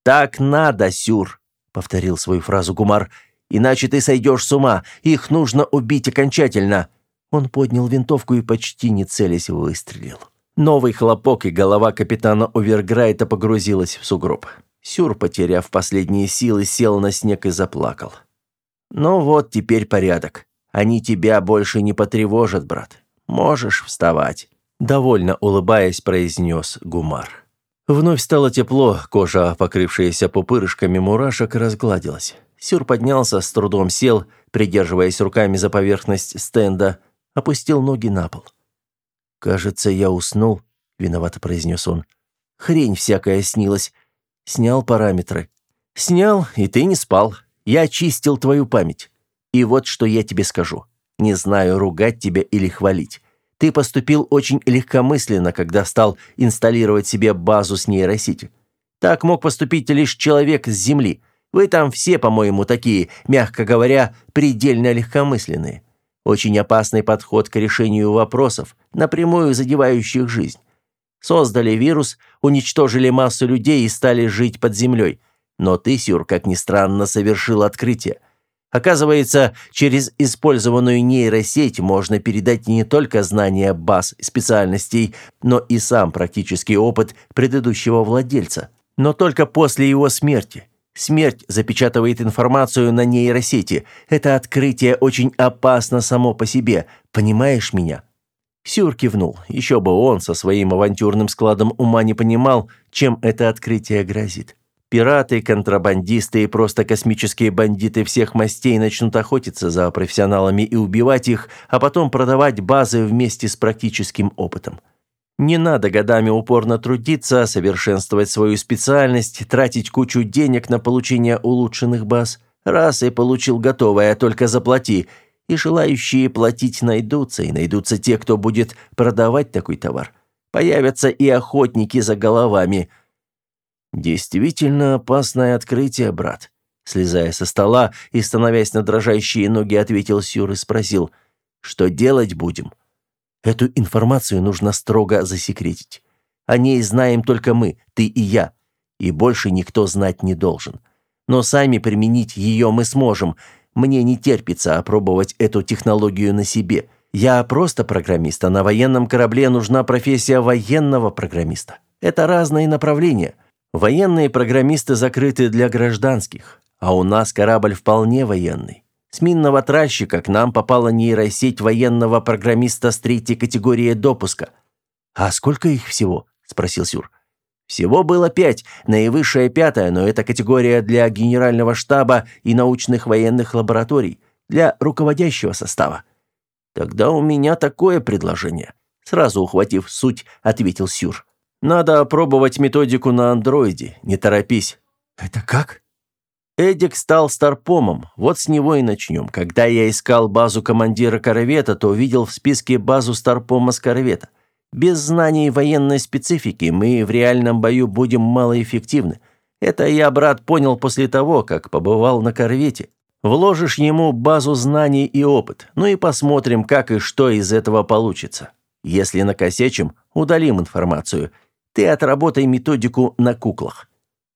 «Так надо, Сюр», — повторил свою фразу Гумар. «Иначе ты сойдешь с ума. Их нужно убить окончательно». Он поднял винтовку и почти не целясь выстрелил. Новый хлопок, и голова капитана Оверграйта погрузилась в сугроб. Сюр, потеряв последние силы, сел на снег и заплакал. «Ну вот, теперь порядок. Они тебя больше не потревожат, брат. Можешь вставать», — довольно улыбаясь, произнес Гумар. Вновь стало тепло, кожа, покрывшаяся пупырышками мурашек, разгладилась. Сюр поднялся, с трудом сел, придерживаясь руками за поверхность стенда, опустил ноги на пол. «Кажется, я уснул», — виновато произнес он. «Хрень всякая снилась. Снял параметры». «Снял, и ты не спал. Я очистил твою память. И вот что я тебе скажу. Не знаю, ругать тебя или хвалить. Ты поступил очень легкомысленно, когда стал инсталлировать себе базу с нейросети. Так мог поступить лишь человек с Земли. Вы там все, по-моему, такие, мягко говоря, предельно легкомысленные. Очень опасный подход к решению вопросов, напрямую задевающих жизнь. Создали вирус, уничтожили массу людей и стали жить под землей. Но ты, Сюр, как ни странно, совершил открытие. Оказывается, через использованную нейросеть можно передать не только знания баз специальностей, но и сам практический опыт предыдущего владельца. Но только после его смерти. Смерть запечатывает информацию на нейросети. Это открытие очень опасно само по себе. Понимаешь меня?» Сюр кивнул. Еще бы он со своим авантюрным складом ума не понимал, чем это открытие грозит. Пираты, контрабандисты и просто космические бандиты всех мастей начнут охотиться за профессионалами и убивать их, а потом продавать базы вместе с практическим опытом. Не надо годами упорно трудиться, совершенствовать свою специальность, тратить кучу денег на получение улучшенных баз. Раз и получил готовое, только заплати. И желающие платить найдутся, и найдутся те, кто будет продавать такой товар. Появятся и охотники за головами. Действительно опасное открытие, брат. Слезая со стола и становясь на дрожащие ноги, ответил Сюр и спросил, что делать будем? Эту информацию нужно строго засекретить. О ней знаем только мы, ты и я, и больше никто знать не должен. Но сами применить ее мы сможем. Мне не терпится опробовать эту технологию на себе. Я просто программист, а на военном корабле нужна профессия военного программиста. Это разные направления. Военные программисты закрыты для гражданских, а у нас корабль вполне военный. С минного тральщика к нам попала нейросеть военного программиста с третьей категории допуска. «А сколько их всего?» – спросил Сюр. «Всего было пять, наивысшая пятая, но это категория для генерального штаба и научных военных лабораторий, для руководящего состава». «Тогда у меня такое предложение», – сразу ухватив суть, ответил Сюр. «Надо опробовать методику на андроиде, не торопись». «Это как?» Эдик стал старпомом, вот с него и начнем. Когда я искал базу командира корвета, то увидел в списке базу старпома с корвета. Без знаний военной специфики мы в реальном бою будем малоэффективны. Это я, брат, понял после того, как побывал на корвете. Вложишь ему базу знаний и опыт, ну и посмотрим, как и что из этого получится. Если накосячим, удалим информацию. Ты отработай методику на куклах».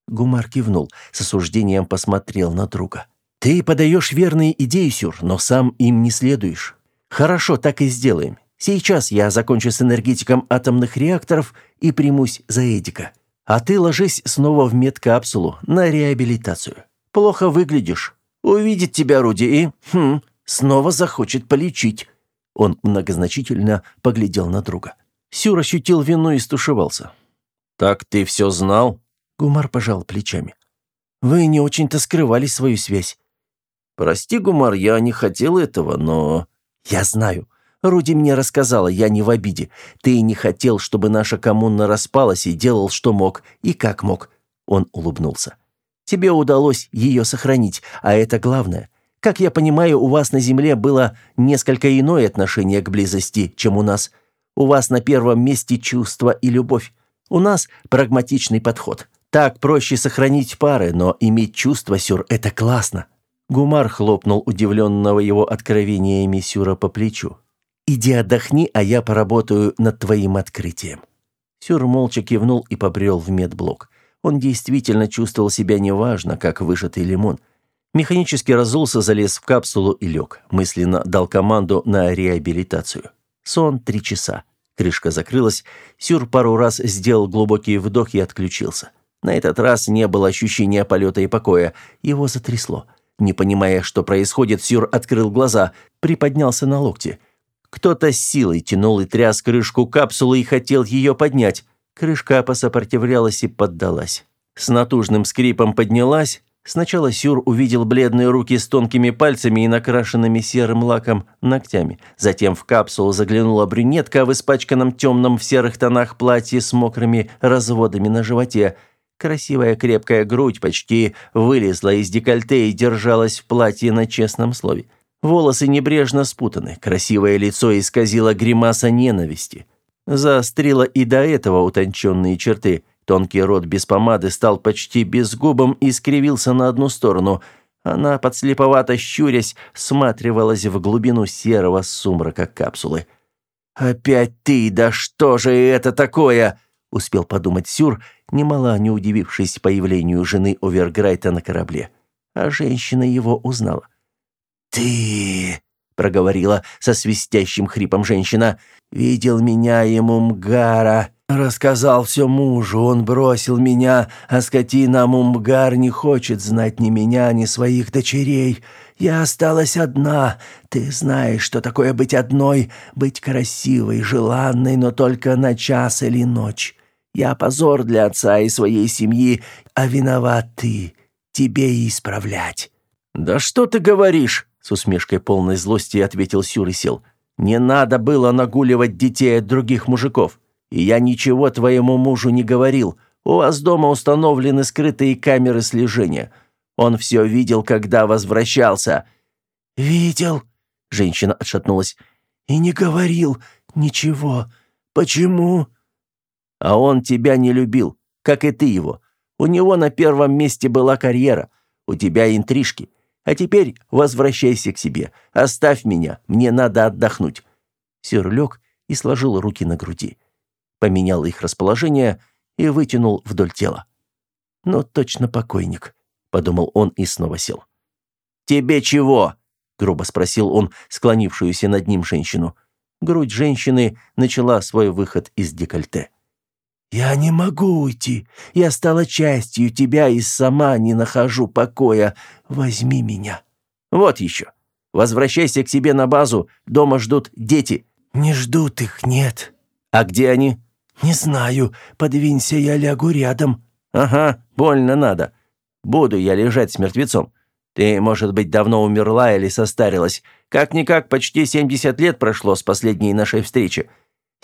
Гумар кивнул, с осуждением посмотрел на друга. «Ты подаешь верные идеи, Сюр, но сам им не следуешь. Хорошо, так и сделаем. Сейчас я закончу с энергетиком атомных реакторов и примусь за Эдика. А ты ложись снова в медкапсулу на реабилитацию. Плохо выглядишь. Увидит тебя Руди и, хм, снова захочет полечить». Он многозначительно поглядел на друга. Сюр ощутил вину и стушевался. «Так ты все знал?» Гумар пожал плечами. «Вы не очень-то скрывали свою связь». «Прости, Гумар, я не хотел этого, но...» «Я знаю. Руди мне рассказала, я не в обиде. Ты не хотел, чтобы наша коммуна распалась и делал, что мог, и как мог». Он улыбнулся. Тебе удалось ее сохранить, а это главное. Как я понимаю, у вас на Земле было несколько иное отношение к близости, чем у нас. У вас на первом месте чувство и любовь. У нас прагматичный подход. Так проще сохранить пары, но иметь чувство, Сюр, это классно». Гумар хлопнул удивленного его откровениями Сюра по плечу. «Иди отдохни, а я поработаю над твоим открытием». Сюр молча кивнул и побрел в медблок. Он действительно чувствовал себя неважно, как выжатый лимон. Механически разулся, залез в капсулу и лег. Мысленно дал команду на реабилитацию. Сон три часа. Крышка закрылась. Сюр пару раз сделал глубокий вдох и отключился. На этот раз не было ощущения полета и покоя. Его затрясло. Не понимая, что происходит, Сюр открыл глаза, приподнялся на локте. Кто-то с силой тянул и тряс крышку капсулы и хотел ее поднять. Крышка посопротивлялась и поддалась. С натужным скрипом поднялась. Сначала Сюр увидел бледные руки с тонкими пальцами и накрашенными серым лаком ногтями. Затем в капсулу заглянула брюнетка в испачканном темном в серых тонах платье с мокрыми разводами на животе. Красивая крепкая грудь почти вылезла из декольте и держалась в платье на честном слове. Волосы небрежно спутаны, красивое лицо исказило гримаса ненависти. Заострила и до этого утонченные черты. Тонкий рот без помады стал почти безгубым и скривился на одну сторону. Она, подслеповато щурясь, всматривалась в глубину серого сумрака капсулы. «Опять ты! Да что же это такое?» — успел подумать Сюр, немало не удивившись появлению жены Оверграйта на корабле. А женщина его узнала. «Ты!» — проговорила со свистящим хрипом женщина. «Видел меня ему Мгара. Рассказал все мужу. Он бросил меня, а скотина Мумгар не хочет знать ни меня, ни своих дочерей. Я осталась одна. Ты знаешь, что такое быть одной, быть красивой, желанной, но только на час или ночь. Я позор для отца и своей семьи, а виноват ты. Тебе и исправлять». «Да что ты говоришь?» С усмешкой полной злости ответил Сюр и сел. «Не надо было нагуливать детей от других мужиков. И я ничего твоему мужу не говорил. У вас дома установлены скрытые камеры слежения. Он все видел, когда возвращался». «Видел?» – женщина отшатнулась. «И не говорил ничего. Почему?» «А он тебя не любил, как и ты его. У него на первом месте была карьера. У тебя интрижки. А теперь возвращайся к себе. Оставь меня, мне надо отдохнуть». Сир лег и сложил руки на груди. Поменял их расположение и вытянул вдоль тела. «Ну, точно покойник», — подумал он и снова сел. «Тебе чего?» — грубо спросил он склонившуюся над ним женщину. Грудь женщины начала свой выход из декольте. «Я не могу уйти. Я стала частью тебя и сама не нахожу покоя. Возьми меня». «Вот еще. Возвращайся к себе на базу. Дома ждут дети». «Не ждут их, нет». «А где они?» «Не знаю. Подвинься, я лягу рядом». «Ага, больно надо. Буду я лежать с мертвецом. Ты, может быть, давно умерла или состарилась. Как-никак, почти 70 лет прошло с последней нашей встречи.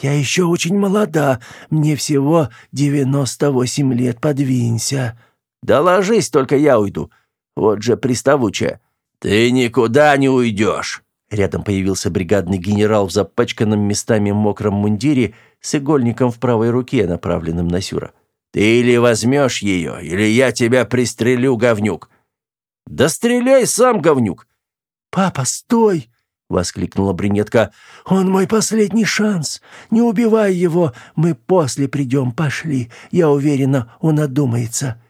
Я еще очень молода. Мне всего 98 лет. Подвинься. Да ложись, только я уйду. Вот же приставучая. Ты никуда не уйдешь. Рядом появился бригадный генерал в запачканном местами мокром мундире с игольником в правой руке, направленным на Сюра. «Ты или возьмешь ее, или я тебя пристрелю, говнюк. «Да стреляй сам, говнюк!» «Папа, стой!» — воскликнула брюнетка. «Он мой последний шанс. Не убивай его. Мы после придем. Пошли. Я уверена, он одумается».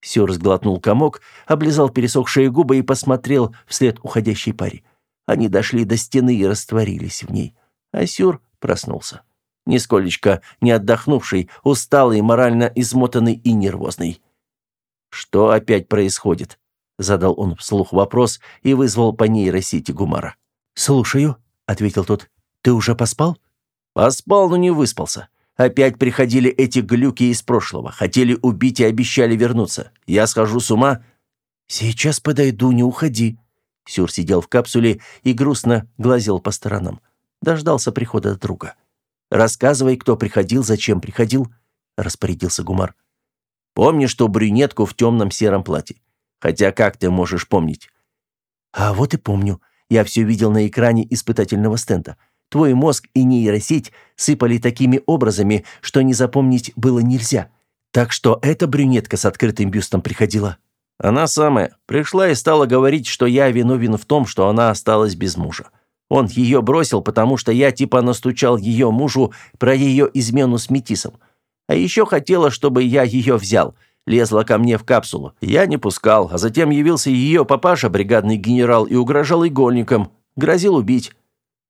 Сюр сглотнул комок, облизал пересохшие губы и посмотрел вслед уходящей паре. Они дошли до стены и растворились в ней. А Сюр проснулся. Нисколечко не отдохнувший, усталый, морально измотанный и нервозный. Что опять происходит? Задал он вслух вопрос и вызвал по нейросети Гумара. «Слушаю», — ответил тот. «Ты уже поспал?» «Поспал, но не выспался. Опять приходили эти глюки из прошлого. Хотели убить и обещали вернуться. Я схожу с ума». «Сейчас подойду, не уходи». Сюр сидел в капсуле и грустно глазел по сторонам. Дождался прихода друга. «Рассказывай, кто приходил, зачем приходил», — распорядился Гумар. «Помнишь ту брюнетку в темном сером платье? Хотя как ты можешь помнить? А вот и помню. Я все видел на экране испытательного стенда. Твой мозг и нейросеть сыпали такими образами, что не запомнить было нельзя. Так что эта брюнетка с открытым бюстом приходила. Она самая. Пришла и стала говорить, что я виновен в том, что она осталась без мужа. Он ее бросил, потому что я типа настучал ее мужу про ее измену с метисом. А еще хотела, чтобы я ее взял – лезла ко мне в капсулу. Я не пускал, а затем явился ее папаша, бригадный генерал, и угрожал игольником. Грозил убить.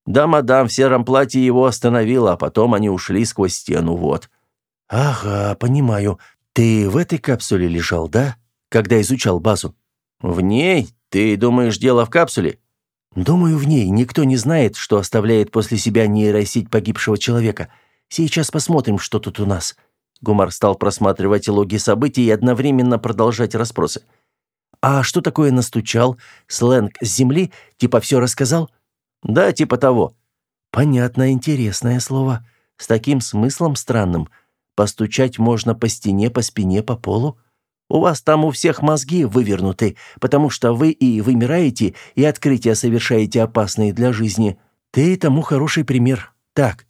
Да, мадам в сером платье его остановила, а потом они ушли сквозь стену, вот. «Ага, понимаю. Ты в этой капсуле лежал, да? Когда изучал базу?» «В ней? Ты думаешь, дело в капсуле?» «Думаю, в ней. Никто не знает, что оставляет после себя нейросеть погибшего человека. Сейчас посмотрим, что тут у нас». Гумар стал просматривать логи событий и одновременно продолжать расспросы. «А что такое настучал? Сленг с земли? Типа все рассказал?» «Да, типа того». «Понятно, интересное слово. С таким смыслом странным. Постучать можно по стене, по спине, по полу. У вас там у всех мозги вывернуты, потому что вы и вымираете, и открытия совершаете опасные для жизни. Ты тому хороший пример. Так,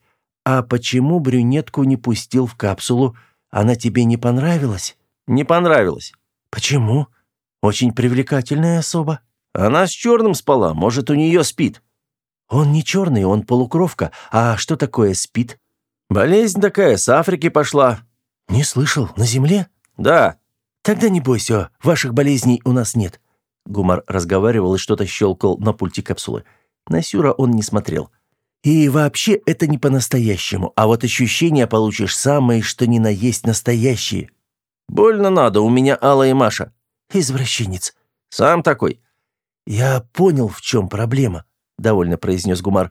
«А почему брюнетку не пустил в капсулу? Она тебе не понравилась?» «Не понравилась». «Почему? Очень привлекательная особа». «Она с черным спала, может, у нее спит». «Он не черный, он полукровка. А что такое спит?» «Болезнь такая, с Африки пошла». «Не слышал, на земле?» «Да». «Тогда не бойся, ваших болезней у нас нет». Гумар разговаривал и что-то щелкал на пульте капсулы. На Сюра он не смотрел. И вообще это не по-настоящему, а вот ощущения получишь самые, что ни на есть настоящие. Больно надо, у меня Алла и Маша. Извращенец. Сам такой. Я понял, в чем проблема, довольно произнес Гумар.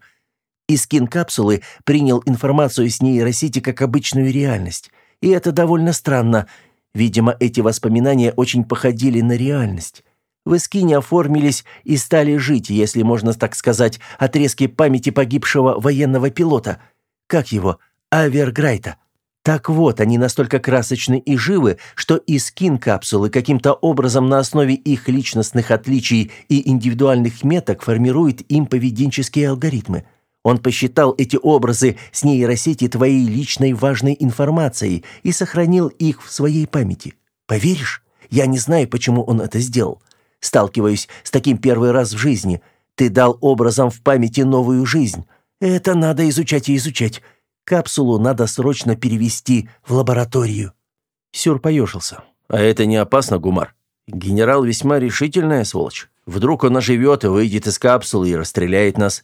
Из кинкапсулы принял информацию с нейросети как обычную реальность. И это довольно странно. Видимо, эти воспоминания очень походили на реальность. В Искине оформились и стали жить, если можно так сказать, отрезки памяти погибшего военного пилота. Как его? Аверграйта. Так вот, они настолько красочны и живы, что Искин-капсулы каким-то образом на основе их личностных отличий и индивидуальных меток формируют им поведенческие алгоритмы. Он посчитал эти образы с нейросети твоей личной важной информацией и сохранил их в своей памяти. Поверишь? Я не знаю, почему он это сделал. Сталкиваюсь с таким первый раз в жизни. Ты дал образом в памяти новую жизнь. Это надо изучать и изучать. Капсулу надо срочно перевести в лабораторию». Сюр поежился. «А это не опасно, Гумар? Генерал весьма решительная сволочь. Вдруг он оживет и выйдет из капсулы и расстреляет нас».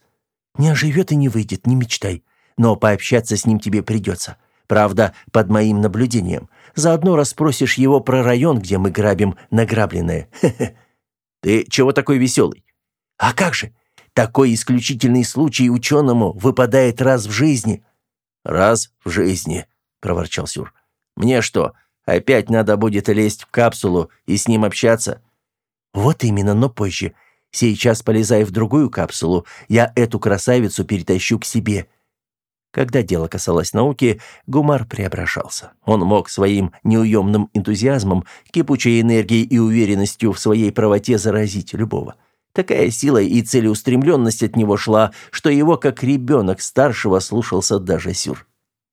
Не оживет и не выйдет, не мечтай. Но пообщаться с ним тебе придется. Правда, под моим наблюдением. Заодно расспросишь его про район, где мы грабим награбленное. Хе-хе. Ты чего такой веселый? А как же? Такой исключительный случай ученому выпадает раз в жизни. Раз в жизни, проворчал Сюр. Мне что, опять надо будет лезть в капсулу и с ним общаться? Вот именно, но позже. Сейчас полезай в другую капсулу. Я эту красавицу перетащу к себе. Когда дело касалось науки, Гумар преображался. Он мог своим неуемным энтузиазмом, кипучей энергией и уверенностью в своей правоте заразить любого. Такая сила и целеустремленность от него шла, что его, как ребенок старшего, слушался даже Сюр.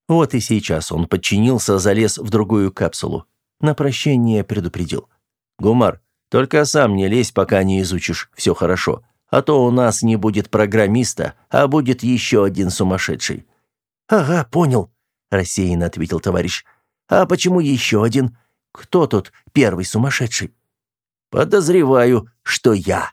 Вот и сейчас он подчинился, залез в другую капсулу. На прощение предупредил. «Гумар, только сам не лезь, пока не изучишь все хорошо, а то у нас не будет программиста, а будет еще один сумасшедший». «Ага, понял», — рассеянно ответил товарищ. «А почему еще один? Кто тут первый сумасшедший?» «Подозреваю, что я».